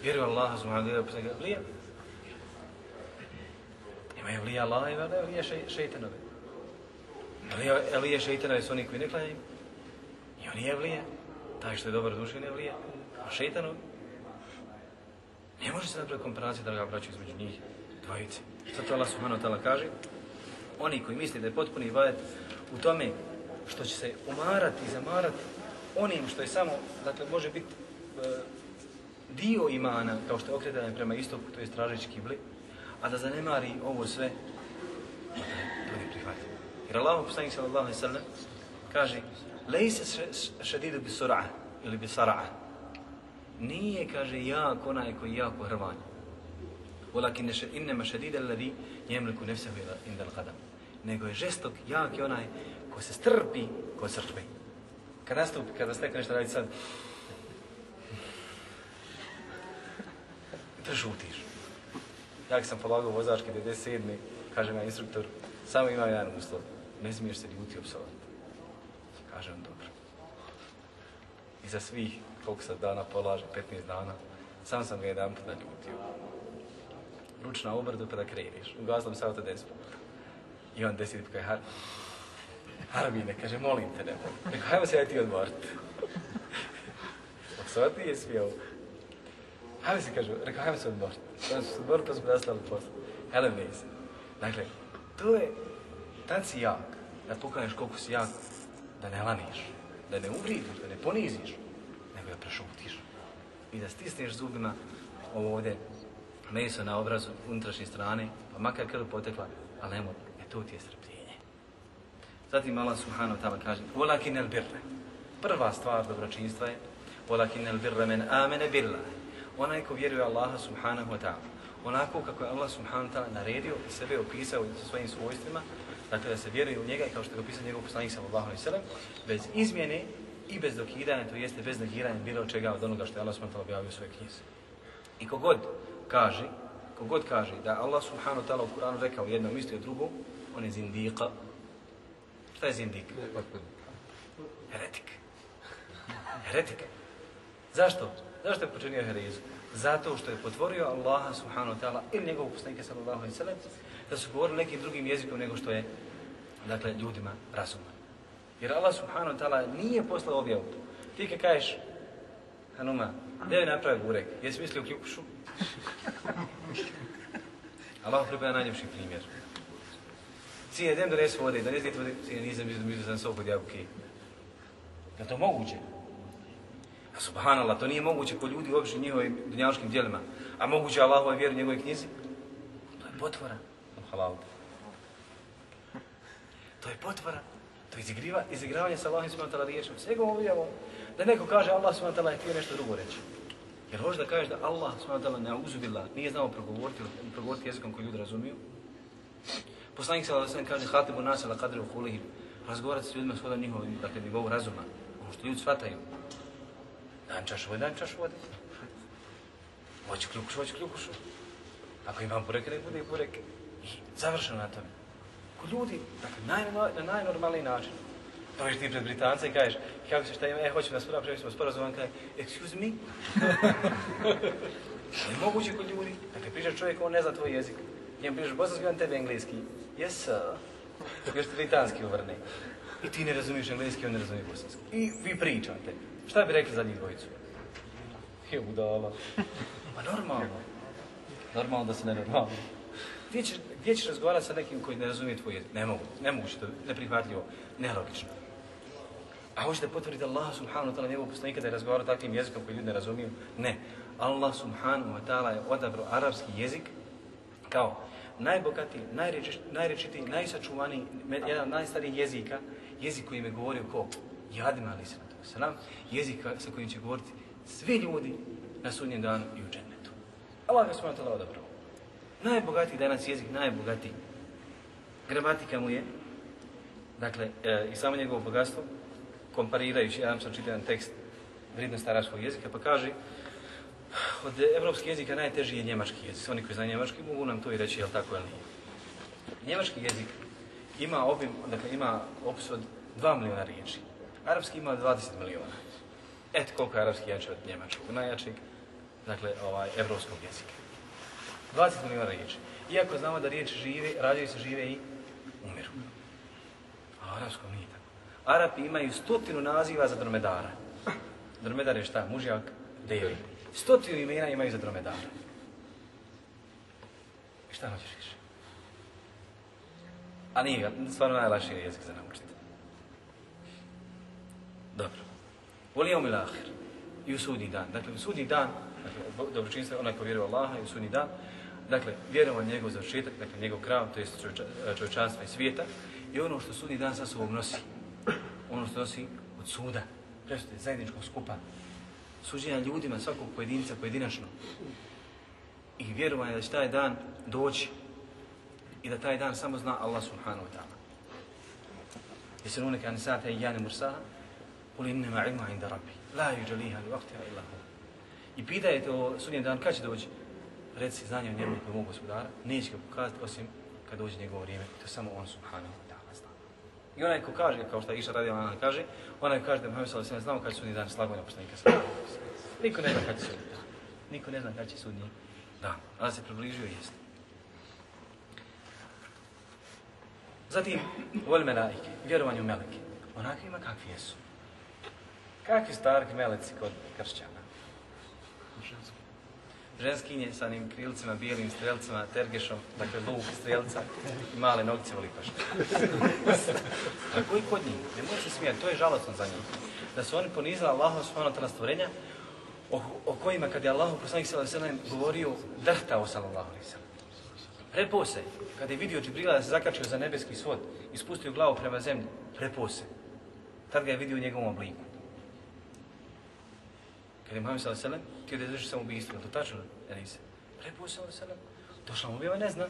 Vjeruju Allah, subhanahu wa ta'ala, vlija. Ima vlija Allah, ima da Evlija šeitanove. Vlija Evlija šeitanove su oni koji ne klanjaju. I on je vlija. Taj što je dobar duša je vlija. A šeitanove? Ne može se napraviti komparacija, draga braću, između njih dvojice. Zato Allah subhanahu wa ta'ala kaže, oni koji misli da je potpuni ibadet u tome što će se umarati i zamarati onim što je samo, dakle, može biti e, dio imana, kao što je okretanje prema istoku, to je stražići kibli, a da zanemari ovo sve, to ne prihvati. Jer Allah, poslanik sallallahu alaihi sallam, kaže, Lejse šedidu bi sura'a ili bi sara'a. Nije, kaže, jak onaj koji je jako hrvan. Olakin innama šedida alladhi yamliku nafsahu inda al-qadam. Nego je žestok, jak je onaj ko se strpi ko srčbe. Kad nastupi, kada stekne nešto raditi sad, da žutiš. Ja sam polagao vozačke 97. kaže mi instruktor, samo ima jedan uslov, ne smiješ se ljuti opsovati. Kažem, dobro. I za svih, koliko sad dana polaže, 15 dana, sam sam ga jedan put naljutio. Ručna obrdu pa da kreniš. Ugaslam se auto 10 puta. I on 10 puta kaže, Harbine, kaže, molim te, nemoj. Rekao, hajmo se ja ti odmoriti. [LAUGHS] Opsovati je smio. Hajde se kažu, rekao, hajde se odbor. Hajde se odbor, pa smo nastali posle. Hele, ne se. Dakle, to je, tad si jak, da pokaneš koliko si jak, da ne laniš, da ne uvridiš, da ne poniziš, nego da prešutiš. I da stisneš zubima ovo ovde, meso na obrazu, unutrašnje strane, pa makar krv potekla, ali nemoj, e to ti je srpljenje. Zatim Allah Subhanahu Ta'ala kaže, volakin el birre. Prva stvar dobročinstva je, volakin el birre men amene billahi. Onaj ko vjeruje Allaha subhanahu wa ta'ala, onako kako je Allah subhanahu wa ta'ala naredio i sebe opisao sa svojim svojstvima, dakle da se vjeruje u njega i kao što ga opisao njegov poslanik sallallahu alejhi ve sellem, bez izmjene i bez dokidanja, to jeste bez negiranja bilo čega od onoga što je Allah subhanahu wa ta'ala objavio u svojoj knjizi. I kogod kaže, kogod kaže da Allah subhanahu wa ta'ala u Kur'anu rekao jedno isto i drugo, on je zindika. Šta je zindik? Heretik. Heretik. Zašto? Zašto je počinio herezu? Zato što je potvorio Allaha subhanahu wa ta'ala ili njegovog poslanika sallallahu alaihi sallam da su govorili nekim drugim jezikom nego što je dakle ljudima razumno. Jer Allah subhanahu wa ta'ala nije poslao objavu. Ti kad kažeš Hanuma, gdje je napravio burek? Jesi mislio kljukušu? [LAUGHS] Allah pripada najljepši primjer. Sine, idem da nesu vode, da ne vode, sine, nisam mislio, mislio sam sok od jabuke. Je to moguće? Subhanallah, to nije moguće kod ljudi uopšte njihovim dunjaličkim dijelima. A moguće Allahove vjeru u knjizi? To je potvora. Halal. To je potvora. To je izigriva, izigravanje sa Allahom subhanahu ta'ala riječom. Sve govom objavom da neko kaže Allah subhanahu ta'ala je htio nešto drugo reći. Jer hoće da kažeš da Allah subhanahu ta'ala ne uzubila, nije znao progovoriti, progovoriti jezikom koji ljudi razumiju. Poslanik sallallahu alejhi ve sellem kaže hatibu nas ala qadri uqulihim. Razgovarati s ljudima shodno njihovim, dakle, nivou razuma. Ono što ljudi shvataju. Dan čašu vode, dan čašu vode. Hoću kljukušu, hoću kljukušu. Ako imam burek, ne bude i burek. I završeno na tome. Ko ljudi, dakle, naj, na najnormalniji način. Pa Dođeš ti pred Britanca i kažeš, kako se šta ima, e, hoću da spora, previšemo sporazum, on kaže, excuse me? [LAUGHS] Ali moguće kod ljudi. Dakle, priča čovjek, on ne zna tvoj jezik. Njem pričaš bosanski, on tebe engleski. Yes, sir. Još britanski uvrni. I ti ne razumiješ engleski, on ne razumije bosanski. I vi pričate. Šta bi rekli za njih dvojicu? Je budala. Ma normalno. Normalno da se ne normalno. Gdje ćeš, gdje ćeš razgovarati sa nekim koji ne razumije tvoj jezik? Ne mogu, ne mogu to neprihvatljivo, nelogično. A hoćete da potvrdi Allah subhanahu wa ta'ala njegov poslanika da je razgovarao takvim jezikom koji ljudi ne razumiju? Ne. Allah subhanahu wa ta'ala je odabrao arapski jezik kao najbogatiji, najrečitiji, najsačuvaniji, jedan od najstarijih jezika, jezik kojim je govorio ko? Jadima ali se na to salam, jezik sa kojim će govoriti svi ljudi na sudnjem danu i u džennetu. Allah ga subhanahu wa dobro. odabrao. Najbogatiji danas jezik, najbogatiji. Gramatika mu je, dakle, e, i samo njegovo bogatstvo, komparirajući, ja sam čitao tekst vrednost arabskog jezika, pa kaže, od evropskih jezika najteži je njemački jezik. Oni koji znaju njemački mogu nam to i reći, je tako jel nije. Njemački jezik ima obim, dakle, ima opis od 2 miliona riječi. Arapski ima 20 miliona. Eto koliko je arapski jače od njemačkog, najjačeg, dakle, ovaj, evropskog jezika. 20 miliona riječi. Iako znamo da riječi žive, rađaju se žive i umiru. A arapskom nije tako. Arapi imaju stotinu naziva za dromedara. Dromedar je šta? Mužjak, devi. Stotinu imena imaju za dromedara. I šta hoćeš više? A nije ga, stvarno najlakši jezik za naučiti. Dobro. Volio mi lahir. I u sudnji dan. Dakle, u sudnji dan, dakle, dobročinstvo onaj ko vjeruje Allaha i u sudnji dan, dakle, vjerujemo njegov završetak, dakle, njegov krav, to je čovječanstva i svijeta, i ono što sudnji dan sa sobom nosi, ono što nosi od od suda, presude zajedničkog skupa, suđenja ljudima, svakog pojedinca pojedinačno i vjerovanje da će taj dan doći i da taj dan samo zna Allah subhanahu wa ta'ala. Jesirunika nisata i jani mursaha, uli innama ilma inda rabbi, la yuđaliha li vaktiha illa hu. I pitajte o sudnjem dan, kada će dođi? Reci znanje o njemu koji mogu gospodara, neće ga pokazati osim kad dođe njegovo vrijeme, to samo on subhanahu wa ta'ala zna. I onaj ko kaže, kao što Iša radi, ona kaže, onaj kaže da Muhammed sallallahu sallam znao kad sudnji dan slagovina poslanika Niko ne zna kad će sudnji dan. Niko ne zna kad će sudnji dan. Ali se približio i jeste. Zatim, vol melaike, vjerovanje u meleke. Onakvima kakvi jesu. Kakvi starki meleci kod kršćana? Ženskinje sa onim krilcima, bijelim strelcima, tergešom, dakle luk, strelca i male nogce voli pašte. A koji kod njih? Nemoj se smijati, to je žalostno za njih. Da su oni ponizili Allahov subhanahu wa stvorenja o, o kojima kad je Allah poslanik sallallahu alejhi ve sellem govorio drhtao sallallahu alejhi ve sellem. Prepo se, kada je vidio Džibrila da se zakačio za nebeski svod i spustio glavu prema zemlji, prepo se. Tad ga je vidio u njegovom obliku. Kada je Muhammed sallallahu alejhi ve sellem htio da izvrši samoubistvo, to tačno, Enise. Prepo se sallallahu alejhi ve. Došla mu objava, ne znam.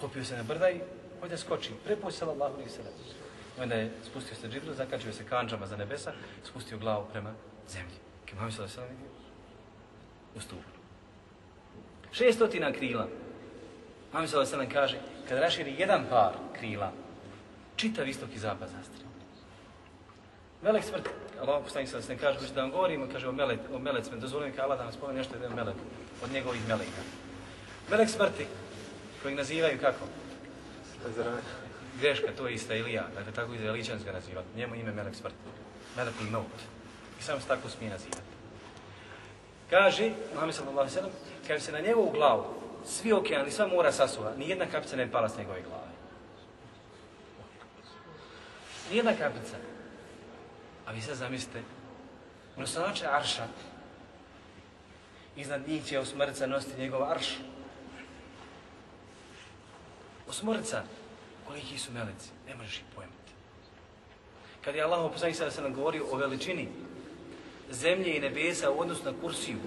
Popio se na brda i hoće skoči. Prepo se sallallahu alejhi ve sellem. I onda je spustio se Džibril, zakačio se kanđama za nebesa, spustio glavu prema zemlji. Kada je Muhammed sallallahu alejhi ve sellem vidio ustupno. Šestotina krila. Mami se ovaj kaže, kada raširi jedan par krila, čitav istok i zapad zastri. Melek smrti, Allah poslanik se ne kaže, da vam govorimo, kaže o, melet, o melecima, dozvolim ka Allah da vam spomenu nešto jedan melek, od njegovih meleka. Melek smrti, kojeg nazivaju kako? Greška, to je ista Ilija, dakle tako Izraeličan ga naziva, njemu ime Melek smrti. Melek i Maut. I samo se tako smije nazivati. Kaže, Muhammed sallallahu sallam, kaže se na njegovu glavu svi okeani, sva mora sasuva, nijedna kapica ne pala s njegove glave. Nijedna kapica. A vi sad zamislite, nosanače arša, iznad njih će osmrca nositi njegov arš. Osmrca, koliki su meleci, ne možeš ih pojmati. Kad je Allah poslanik sada nam govorio o veličini zemlje i nebesa u odnosu na kursiju,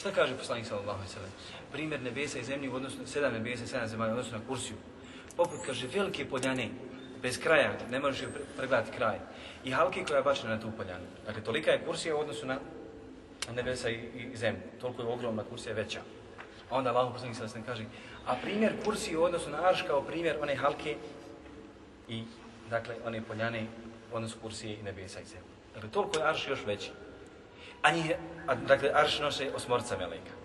Šta kaže poslanik sallallahu alejhi ve sellem? Primjer nebesa i zemlje u odnosu na sedam nebesa i sedam zemalja u odnosu na kursiju. Poput kaže velike poljane bez kraja, ne možeš pregledati kraj. I halke koja je bačena na tu poljanu. Dakle, tolika je kursija u odnosu na nebesa i, i zemlju. Toliko je ogromna kursija veća. A onda Allah poslanik sada alejhi ve kaže: "A primjer kursije u odnosu na arš kao primjer one halke i dakle one poljane u odnosu kursije i nebesa i zemlje." Dakle, toliko je arš još veći. A njih, a, dakle, arš nose osmorca meleka.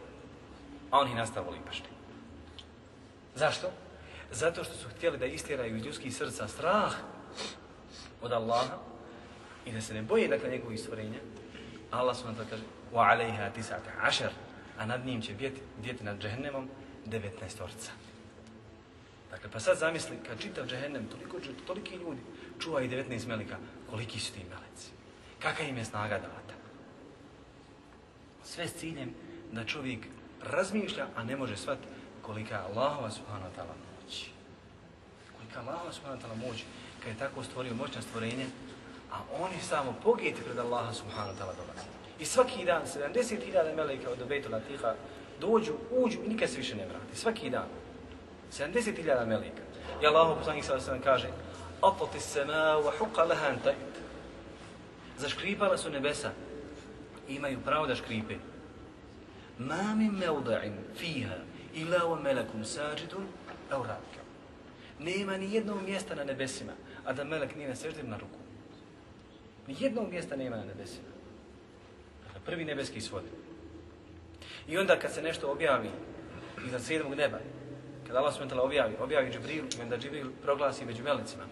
A oni nastavu lipašte. Zašto? Zato što su htjeli da istjeraju iz ljudskih srca strah od Allaha i da se ne boje, dakle, njegovih stvorenja. Allah su nam to kaže, wa 'alayha tisata ašar, a nad njim će bjeti, bjeti nad džehennemom 19 orca. Dakle, pa sad zamisli, kad čitav džehennem, toliko, toliki ljudi, čuva i 19 melika, koliki su ti meleci? Kaka im je snaga data? Sve s ciljem da čovjek razmišlja, a ne može shvatiti kolika je Allahova subhanahu wa ta'ala moć. Kolika je Allahova subhanahu wa ta'ala moć kad je tako stvorio moćna stvorenje, a oni samo pogijeti pred Allaha subhanahu wa ta'ala dolaze. I svaki dan 70.000 meleka od Bejtu Latiha dođu, uđu i nikad se više ne vrati. Svaki dan. 70.000 meleka. I Allah poslanik sada alejhi kaže: "Atati sema wa huqa laha an ta'it." Zaškripala su nebesa. Imaju pravo da škripe. Ma min mevda'in fiha ila wa melekum sađidun au raka. Nema ni jednog mjesta na nebesima, a da melek nije na seždim na ruku. Ni jednog mjesta nema na nebesima. Dakle, prvi nebeski svod. I onda kad se nešto objavi iznad sedmog neba, kada Allah s.w.t. objavi, objavi Džibril, i onda Džibril proglasi među melicima,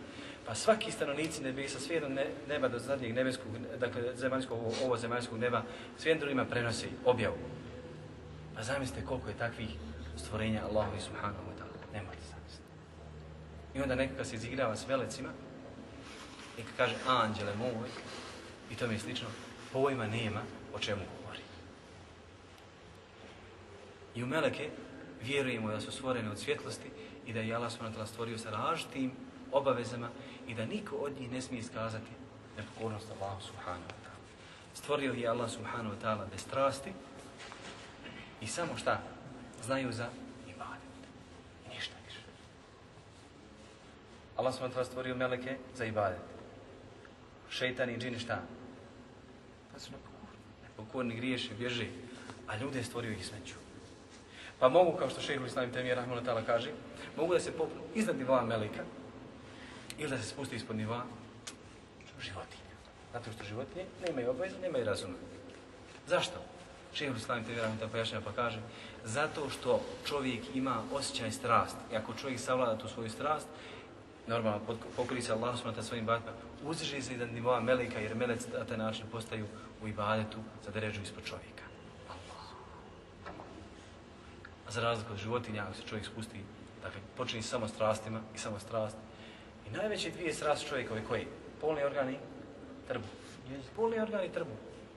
pa svaki stanovnici nebesa, sve jednog neba do zadnjeg nebeskog, dakle zemaljskog, ovo zemaljskog neba, sve drugima prenosi objavu. Pa zamislite koliko je takvih stvorenja Allahu i Subhanahu wa ta'ala. Ne možete zamisliti. I onda neko kad se izigrava s velecima, i kaže anđele moj, i to mi je slično, pojma nema o čemu govori. I u meleke vjerujemo da su stvorene od svjetlosti i da je Allah s.w.t. stvorio sa različitim obavezama i da niko od njih ne smije iskazati nepokornost Allahu subhanahu wa ta'ala. Stvorio je Allah subhanahu wa ta'ala bez strasti i samo šta? Znaju za ibadet. I ništa više. Allah smo wa stvorio meleke za ibadet. Šeitan i džini šta? Pa su nepokorni. Nepokorni griješi, bježi. A ljude je stvorio ih smeću. Pa mogu, kao što šehr Islam Temija Rahmanu Tala kaže, mogu da se popnu iznad nivoa meleka ili da se spusti ispod nivoa životinja. Zato što životinje nemaju obavezu, nemaju razuma. Zašto? Šehr Islam Temija Rahmanu Tala pojašnjava pa kaže, zato što čovjek ima osjećaj strast. I ako čovjek savlada tu svoju strast, normalno pokori se Allah smata svojim batima, uzdiže se iznad nivoa meleka jer melec na taj način postaju u ibadetu za deređu ispod čovjeka. A za razliku od životinja, ako se čovjek spusti, dakle, počini samo strastima i samo strast. I najveće dvije strasti čovjekove koji? Polni organi, trbu. Polni organi, trbu.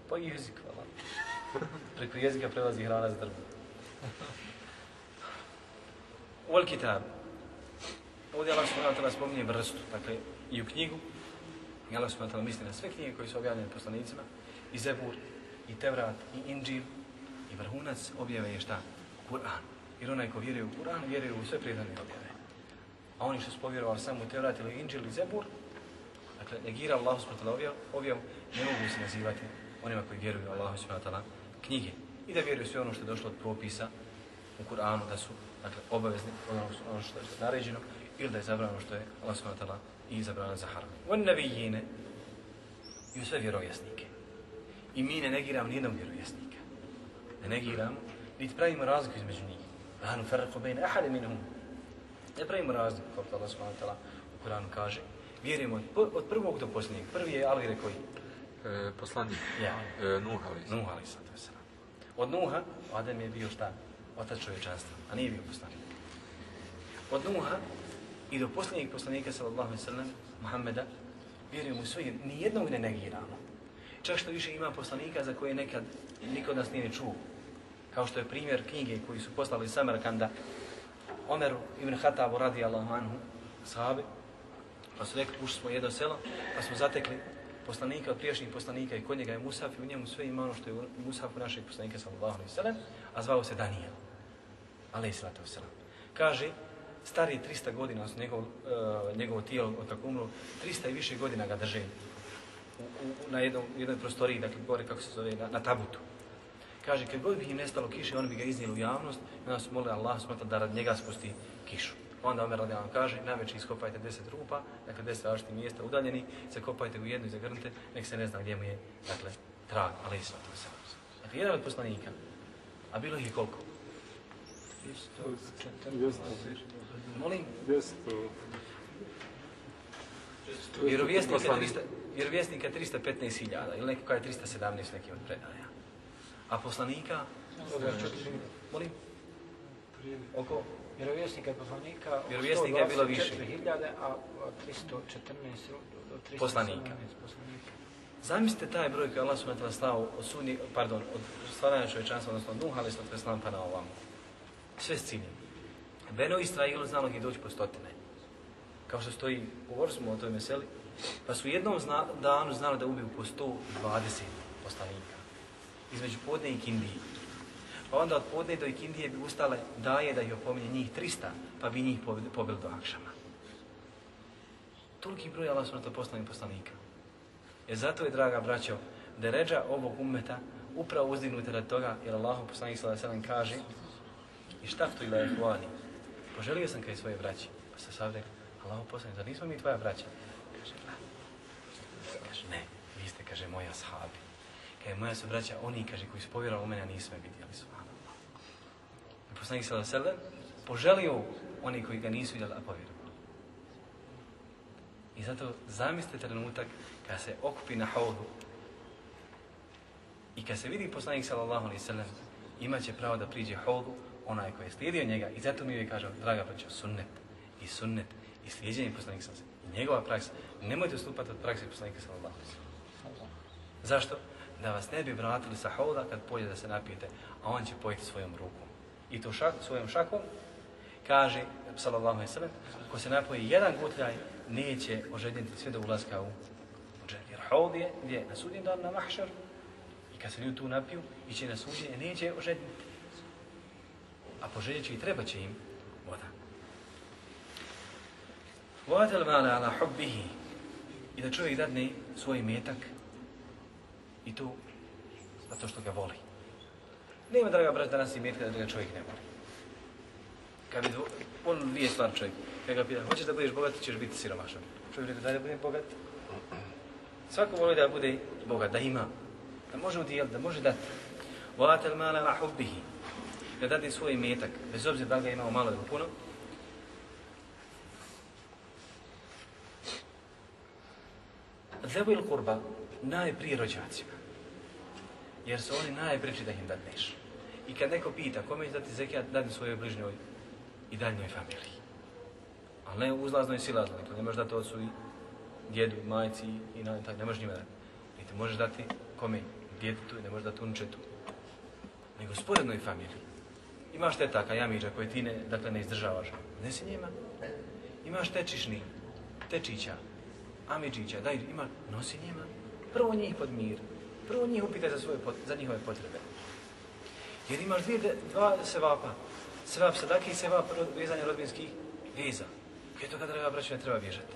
Pa i jezik, hvala. Preko jezika prelazi hrana za trbu. U kitab. Ovdje Allah subhanahu wa spominje vrstu, dakle, i u knjigu, i Allah subhanahu wa misli na sve knjige koje su objavljene poslanicima, i Zebur, i Tevrat, i Inđil, i vrhunac objave je šta? Kur'an. Jer onaj ko vjeruje u Kur'an, vjeruje u sve prijedane objave. A oni što su povjerovali samo u Tevrat ili Inđil ili Zebur, dakle, negira Allah subhanahu wa objav, ne mogu se nazivati onima koji vjeruju Allahu Allah subhanahu wa knjige. I da vjeruju sve ono što je došlo od propisa u Kur'anu, da su dakle, obavezni ono, ono što je naređeno, ili da je zabrano što je Allah wa i zabrano za haram. On nabijine i u sve vjerovjesnike. I mi ne negiramo nijednog vjerovjesnika. Ne negiramo niti pravimo razliku između njih. La nufarriqu bayna ahadin minhum. Ne pravimo razliku, kao što Allah ta'ala u Kur'anu kaže. Vjerujemo od, od prvog do posljednjeg. Prvi je Ali koji? E, poslanik. Ja. E, Nuh ali. Nuh ali sad. Od Nuha, Adem je bio šta? Otac čovječanstva, a nije bio poslanik. Od Nuha i do posljednjeg poslanika, sallallahu alaihi sallam, Muhammeda, vjerujemo u svoje, nijednog ne negiramo. Čak što više ima poslanika za koje nekad niko od nas nije čuo kao što je primjer knjige koji su poslali Samarkanda Omeru ibn Hatabu radijallahu anhu, sahabe, pa su rekli, ušli smo jedno selo, pa smo zatekli poslanika od prijašnjih poslanika i kod njega je Musaf i u njemu sve ima ono što je u Musafu našeg poslanika sallallahu alaihi sallam, a zvao se Daniel, alaihi sallatu sallam. Kaže, stari 300 godina, odnosno njegov, uh, njegovo tijelo od kako umro, 300 i više godina ga drže u, u, na jednom, jednoj prostoriji, dakle, gore kako se zove, na, na tabutu. Kaže, kad god bi im nestalo kiše, oni bi ga iznijeli u javnost i onda su molili Allah smrta da rad njega spusti kišu. Onda Omer radi vam kaže, najveći iskopajte deset rupa, dakle deset različitih mjesta udaljeni, zakopajte u jednu i zagrnite, nek se ne zna gdje mu je, dakle, trag, ali isto to se Dakle, jedan od poslanika, a bilo ih je koliko? 200. Molim? 200. Vjerovjesnika 300, vjerovjesnika 315.000 ili neko kada je 317 neki od predaja. A poslanika? Molim? Oko? Vjerovjesnika i poslanika, Vjerovjesnika je bilo više. 4000, a 314 do 317 Poslanika. Zamislite taj broj koji Allah subhanahu wa ta'ala slao od sunni, pardon, od stvaranja čovječanstva, odnosno od Nuh, ali je slam pa na ovamo. Sve s ciljem. Beno Israilu znalo ih doći po stotine. Kao što stoji, govorili smo o toj meseli, pa su jednom zna, danu znali da ubiju po 120 poslanika. Između podne i kindije. Pa onda od podne do ikindije bi ustale daje da ih opominje njih 300, pa bi njih pobili do akšama. Toliki broj Allah smrta wa poslanik poslanika. Jer zato je, draga braćo, da ređa ovog ummeta upravo uzdignuti rad toga, jer Allah poslanik sallallahu alejhi ve kaže i šta to ila ihvani. Poželio sam kaj svoje braće, pa se sad rekao, Allah poslanik, zar nismo mi tvoja braća? Kaže, da. Kaže, ne, vi ste, kaže, moja sahabi. Kaže, moja su braća, oni, kaže, koji su povjerali u mene, nismo nisu me vidjeli, su. Poslanik sallallahu alejhi ve poželio oni koji ga nisu vidjeli, a povjerovali. I zato zamislite trenutak kada se okupi na haudu i kada se vidi poslanik sallallahu alaihi sallam imaće pravo da priđe haudu onaj koji je slijedio njega i zato mi uvijek kažem, draga braćo, sunnet i sunnet i slijedjenje poslanika sallallahu alaihi i njegova praksa, nemojte ustupati od prakse poslanika sallallahu alaihi sallam. Zašto? Da vas ne bi vratili sa hauda kad pođe da se napijete, a on će pojiti svojom rukom. I to šak, svojom šakom kaže, sallallahu alaihi sallam, ko se napoji jedan gutljaj, neće ožedjeti sve do ulazka u, u Jer haud je gdje? Na sudnjem danu na mahšar. I kad se ljudi tu napiju, iće na suđenje, neće ožedjeti. A poželjet će i treba će im voda. Vatel male ala hubbihi. I da čovjek dadne svoj metak i to zato što ga voli. Nema, draga brat, danas i metka da ga čovjek ne voli. Kad bi dvo, on nije stvar čovjek. Kad ga pita, hoćeš da budeš bogat, ćeš biti siromašan. Čovjek rekao, daj da budem bogat. Svako voli da bude bogat, da ima. Da može udijel, da može dati. Vatel mala la hubbihi. Da dati svoj metak, bez obzira da ga imao malo ili puno. Zebul kurba najprije rođacima. Jer su oni najpreči da im dadneš. I kad neko pita kome će dati zekijat, dadi svojoj bližnjoj i daljnjoj familiji. Ali ne uzlazno i silazno. To ne možeš dati ocu i djedu, majci i na, taj, ne možeš njima dati. Niti možeš dati kome? Djetetu, ne možeš dati unčetu. Nego sporednoj familiji. Imaš tetaka, jamiđa koje ti ne, dakle, ne izdržavaš. Ne si njima. Imaš tečišni, tečića, amidžića, daj, ima, nosi njima. Prvo njih podmir. Prvo njih upitaj za, svoje, za njihove potrebe. Jer imaš dvije, dva sevapa. Sevap sadake i sevap vezanja rodbinskih veza. Kaj toga, draga braća, ne treba bježati.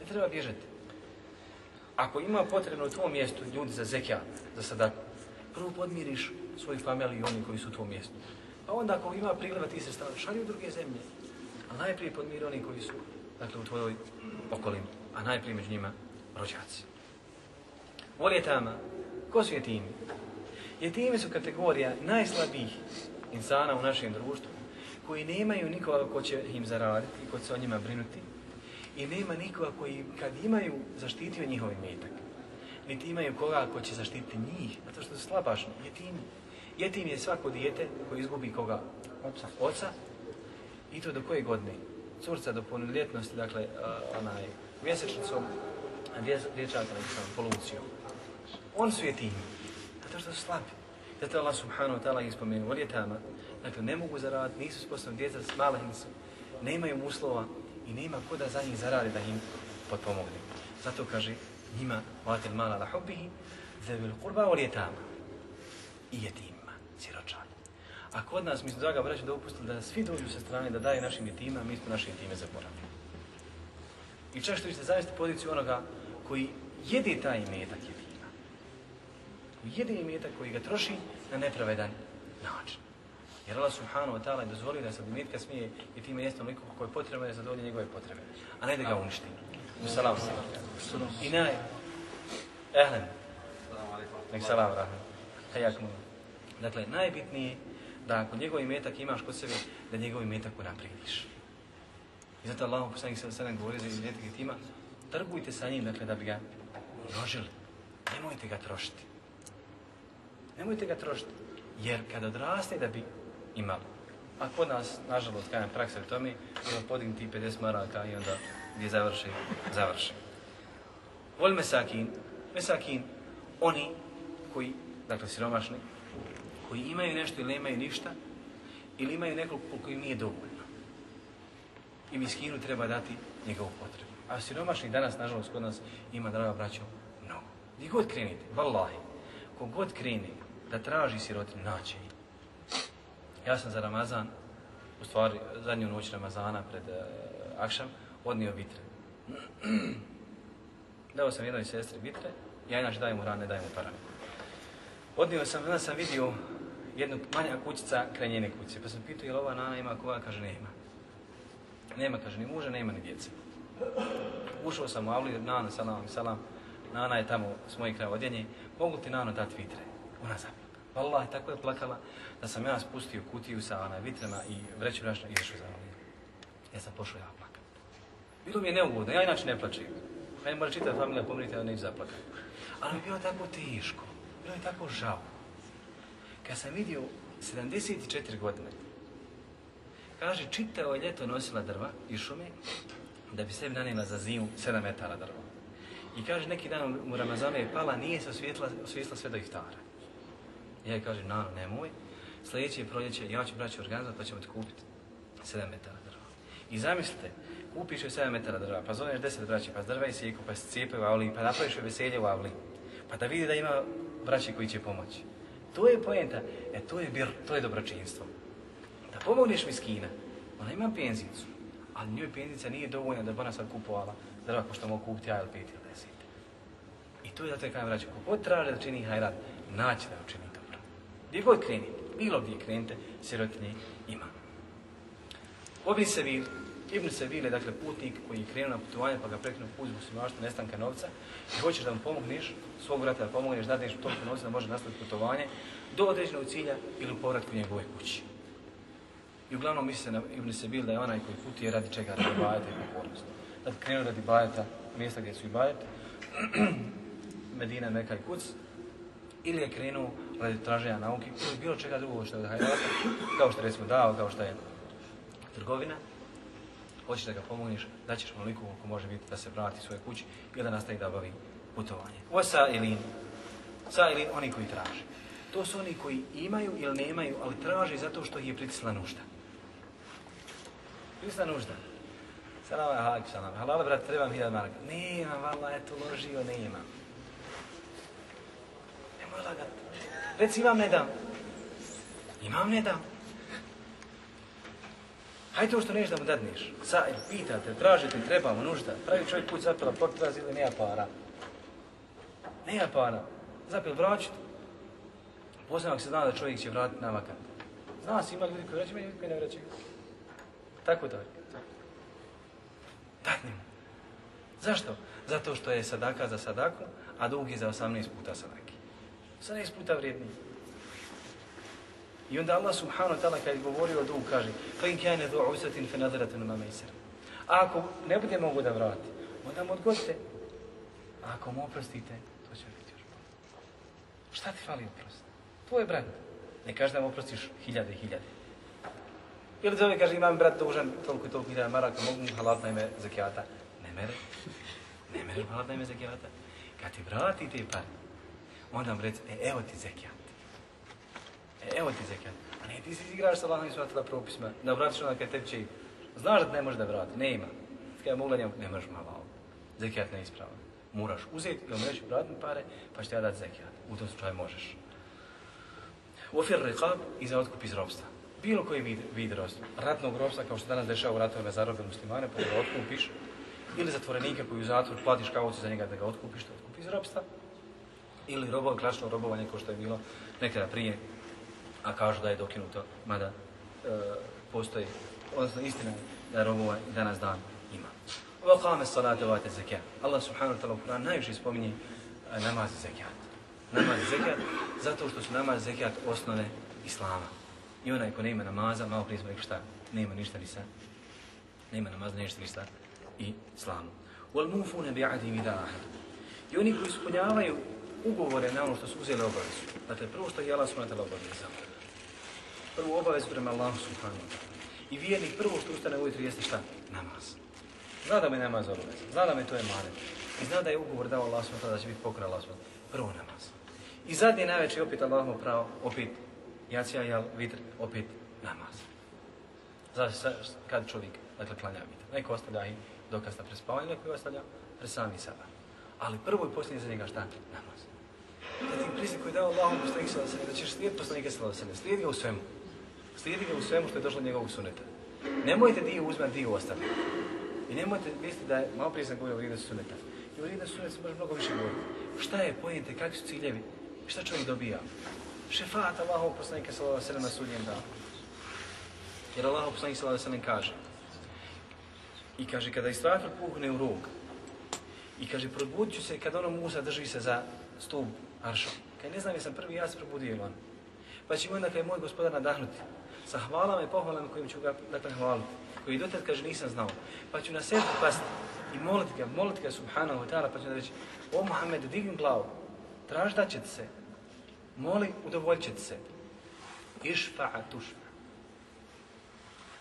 Ne treba bježati. Ako ima potrebno u tvom mjestu ljudi za zekija, za sadaku, prvo podmiriš svoju familiju i oni koji su u tvom mjestu. Pa onda ako ima prigleda ti se stavljaš, šalju u druge zemlje. A najprije podmiri oni koji su dakle, u tvojoj okolini, a najprije među njima rođaci. Voli je tama. Ko su jetimi? Jetimi su kategorija najslabijih insana u našem društvu, koji nemaju nikoga ko će im zaraditi i ko će se o njima brinuti, i nema nikoga koji kad imaju zaštitio njihov imetak, niti imaju koga ko će zaštititi njih, zato što su slabašni, jetimi. Jetim je svako dijete koji izgubi koga? Oca. Oca. I to do koje godine? Curca do punoljetnosti, dakle, uh, onaj, mjesečnicom, a dje- dječaka, sam, polucijom. On su jetimi, zato što su slabi. Zato Allah subhanahu wa ta'ala ih spomenuo, tama, dakle, ne mogu zaraditi, nisu sposobni djeca, im su, nemaju uslova i nema ko da za njih zaradi da im potpomogne. Zato kaže njima, vatil mala la hubbihi, zevil kurba wal jetama. I jetimima, siročani. A kod nas, mi smo draga braća dopustili da svi dođu sa strane da daje našim jetima, mi smo naše jetime zaboravili. I čak što ćete zavesti poziciju onoga koji jede taj imetak jetima. Koji imetak koji ga troši na nepravedan način. Jer Allah subhanahu wa ta'ala je dozvolio da se od imetka smije i time jeste onoliko kako je potrebno da zadovolje njegove potrebe. A ne da ga uništi. Salam salam. I naj... Ehlen. Nek salam rahmet. Hajak mu. Dakle, najbitnije da ako njegov imetak imaš kod sebe, da njegov imetak unaprijediš. I zato Allah poslanik sada sada govori za imetak tima, trgujte sa njim, dakle, da bi ga množili. Nemojte ga trošiti. Nemojte ga trošiti. Jer kad odraste da bi imalo. A kod nas, nažalost, kajem praksa u tome, ono, ima podignuti 50 maraka i onda gdje završi, završi. Vol mesakin, mesakin, oni koji, dakle siromašni, koji imaju nešto ili nemaju ništa, ili imaju nekoliko koliko im nije dovoljno. I miskinu treba dati njegovu potrebu. A siromašnih danas, nažalost, kod nas ima, draga braćo, mnogo. Gdje god krenete, vallahi, kogod krene da traži sirotinu, naći. Ja sam za Ramazan, u stvari zadnju noć Ramazana pred uh, Akšam, odnio vitre. [CLEARS THROAT] Dao sam jednoj sestri vitre, ja inače dajem mu rane, dajem mu parane. Odnio sam, onda sam vidio jednu manja kućica kraj njene kuće, pa sam pitao je li ova nana ima koja, kaže nema. Nema, kaže, ni muža, nema ni djece. Ušao sam u Avli, nana, salam, salam, nana je tamo s mojih kraja odjenje, mogu ti nano dati vitre? Ona zaplaka. Allah, tako je plakala da sam ja spustio kutiju sa ona vitrema i vreću brašna i išao za ovdje. Ja sam pošao ja plakat. Bilo mi je neugodno, ja inače ne plačim. Meni mora čitava familija pomriti, ja neću zaplakat. Ali mi je bilo tako teško, bilo je tako žao. Kad sam vidio 74 godine, kaže, čitao je ljeto nosila drva i šume da bi sebi nanijela za zimu 7 metara drva. I kaže, neki dan u Ramazanu je pala, nije se osvijetla, osvijetla sve do iftara. Ja je kažem, na, nemoj, sljedeće proljeće, ja ću braći organizat pa ćemo ti kupiti 7 metara drva. I zamislite, kupiš joj 7 metara drva, pa zoveš 10 braći, pa drva i sjeku, pa se cijepe u avli, pa napraviš joj veselje u avli, pa da vidi da ima braći koji će pomoći. To je poenta, e to je bir, to je dobročinstvo. Da pomogneš miskina, ona ima penzicu, ali njoj penzica nije dovoljna da bi ona sad kupovala drva ko što mogu kupiti ja ili pet ili deset. I to je zato je kada vraća, kako traže da čini hajrat, naći da učini. Gdje god krenite, bilo gdje krenite, sirotinje ima. Ibn Sevil, Ibn Sevil je dakle putnik koji je krenuo na putovanje pa ga prekrenuo put zbog simaštva nestanka novca i hoćeš da mu pomogneš, svog vrata da pomogneš, dadneš mu toliko novca da može nastaviti putovanje do određenog cilja ili u povratku njegove kući. I uglavnom misli se na Ibn Sebil da je onaj koji putuje radi čega, radi bajata i pokornost. Da dakle, krenuo radi bajeta, mjesta gdje su [CLEARS THROAT] i bajat, Medina, Meka i Kuc, ili je krenuo radi traženja nauke, ili bilo čega drugog što je od hajrata, kao što je recimo dao, kao što je trgovina, hoćeš da ga pomogneš, daćeš mu liku koliko može biti da se vrati svoje kući ili da nastavi da bavi putovanje. Ovo sa ili sa ili oni koji traže. To su oni koji imaju ili nemaju, ali traže zato što ih je pritisla nužda. Pritisla nužda. Salam, halik, salam. Halal, brat, trebam hiljad marka. Nema, vala, eto, ložio, nema. Nemoj lagat. Reci, imam, ne dam. Imam, ne dam. Hajde to što neš da mu dadneš. Sa, pitate, tražite, trebamo, nužda. Pravi čovjek put zapila potraz ili nema para. Nema para. Zapil vraćite. Posebno ako se zna da čovjek će vratiti na vakat. Zna se, ima ljudi koji vraćaju, ima ljudi koji ne vraćaju. Tako da. Dadni mu. Zašto? Zato što je sadaka za sadaku, a dug je za 18 puta sadaka. 18 puta vrijedniji. I onda Allah subhanahu wa ta'ala kad je govorio o dugu kaže فَإِنْ كَانَ ذُو عُسَةٍ فَنَذَرَةٌ مَا مَيْسَرَ A ako ne bude mogu da vrati, onda mu odgodite. A ako mu oprostite, to će biti još bolje. Šta ti fali oprost? Tvoj brat. Ne kaže da mu oprostiš hiljade i hiljade. Ili zove kaže imam brat dužan toliko i toliko hiljada maraka, mogu mu halat na ime zakijata. Ne mere. Ne mere halat na ime zakijata. Kad ti vrati te pare, onda mu reći, e, evo ti zekijat. E, evo ti zekijat. A ne, ti se igraš sa Allahom i svatila propisima, da vratiš onda kad tebi će Znaš da ne može da vrati, ne ima. Kada je mogla njemu, ne možeš malo. Zekijat ne ispravan. Moraš uzeti pa i omreći vratni pare, pa će ti ja dati zekijat. U tom slučaju možeš. Ofir rekab i za otkup iz robstva. Bilo koji vid, vid robstva. Ratnog robstva, kao što danas dešava u ratovima za robe muslimane, pa ga otkupiš. Ili zatvorenika koji u zatvor platiš kao za njega da ga otkupiš, da otkupi iz robstva. Ili robov, klasično robovanje, kao što je bilo nekada prije a kažu da je dokinuto, mada e, postoji, odnosno istina je da robova danas dan ima. Ova kame salate vate zekijat. Allah subhanahu wa ta'la u Kur'an najviše spominje e, namaz i zekijat. Namaz i zekijat, zato što su namaz i zekijat osnove Islama. I onaj ko nema namaza, malo prije smo rekli šta, nema ništa ni sa, nema namaza, ništa ni sa i Islamu. Wal mufune bi'adi vida ahad. I oni koji ispunjavaju ugovore na ono što su uzeli obavezu. Dakle, prvo što je Allah subhanahu wa ta'la obavezao Prvo obavezu prema Allahu subhanahu wa ta'ala. I vjernik prvo što ustane ujutro jeste šta? Namaz. Zna da me namaz obaveza, zna da me to je manet. I zna da je ugovor dao Allah subhanahu wa ta'ala da će biti pokora Allah subhanahu wa. Prvo namaz. I zadnje najveće opet Allahom pravo, opet jacija, jal, vitr, opet namaz. Znači, kad čovjek, dakle, klanja vitr. Neko ostavlja i dokaz na prespavanje, neko ostavlja pre sami sada. Ali prvo i posljednje za njega šta? Namaz. Zatim prizik koji je dao Allahom poslanik sallallahu alejhi ve da ćeš slijediti poslanika sallallahu alejhi ve slijedi ga u svemu. Slijedi ga u svemu što je došlo od njegovog suneta. Nemojte dio uzmati, dio ostaviti. I nemojte misliti da je, malo prije sam govorio o vrijednosti suneta. I o vrijednosti suneta se može mnogo više govoriti. Šta je pojente, kakvi su ciljevi, šta čovjek dobija? Šefat Allahovog poslanika sallallahu alejhi ve na sudnjem danu. Jer Allahov poslanik sallallahu alejhi ve kaže i kaže kada Israfil puhne u rog i kaže probudit ću se kada ono Musa drži se za stup aršom. Kaj ne znam jesam prvi ja se probudio ili on. Pa će onda kaj moj gospodar nadahnuti sa hvalama i pohvalama kojim ću ga dakle, hvaliti. Koji dotad kaže nisam znao. Pa ću na sebi pasti i moliti ga, moliti ga subhanahu wa ta'ala, pa ću da reći, o Muhammed, digni glavu, traž da će se, moli, udovoljit će se. Išfa'a tušfa.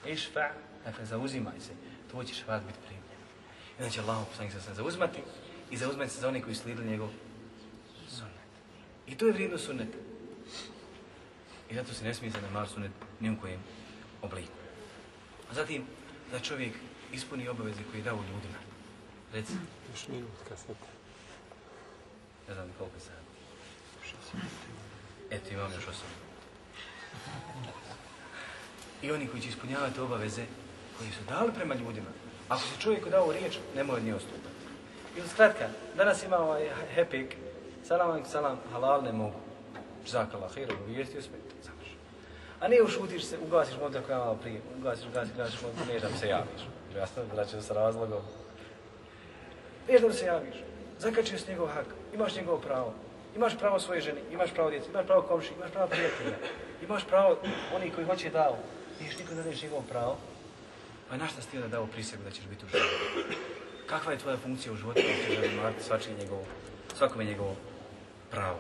Išfa', dakle, zauzimaj se, tvoj će rad biti primljen. I onda će Allah poslanik se zauzmati i zauzmati se za oni koji slijedili njegov. I to je vrijedno sunneta. I zato se ne smije se namaz sunet ni u kojem obliku. A zatim, da čovjek ispuni obaveze koje je dao ljudima. Reci, Još minut kasnite. ne znam koliko sad. Eto, imam još osam. I oni koji će ispunjavati obaveze koji su dali prema ljudima. Ako se čovjeku dao riječ, nemoj od nje ostupati. Ili skratka, danas ima ovaj hepik, salam alaikum salam, halal ne mogu. Zakala, hiru, uvijestio sve, završi. A ne ušutiš se, ugasiš motor koja je malo prije, ugasiš, ugasiš, ugasiš motor, ne da se javiš. Jasno, vraćam sa razlogom. Ne da se javiš. Zakačio si njegov hak, imaš njegovo pravo. Imaš pravo svoje žene, imaš pravo djece, imaš pravo komši, imaš pravo prijatelja. Imaš pravo oni koji hoće dao. Niješ niko da neš njegovo pravo. Pa na šta si ti dao prisegu da ćeš biti u životu? Kakva je tvoja funkcija u životu da ćeš da svačije njegovo, svakome njegovo право.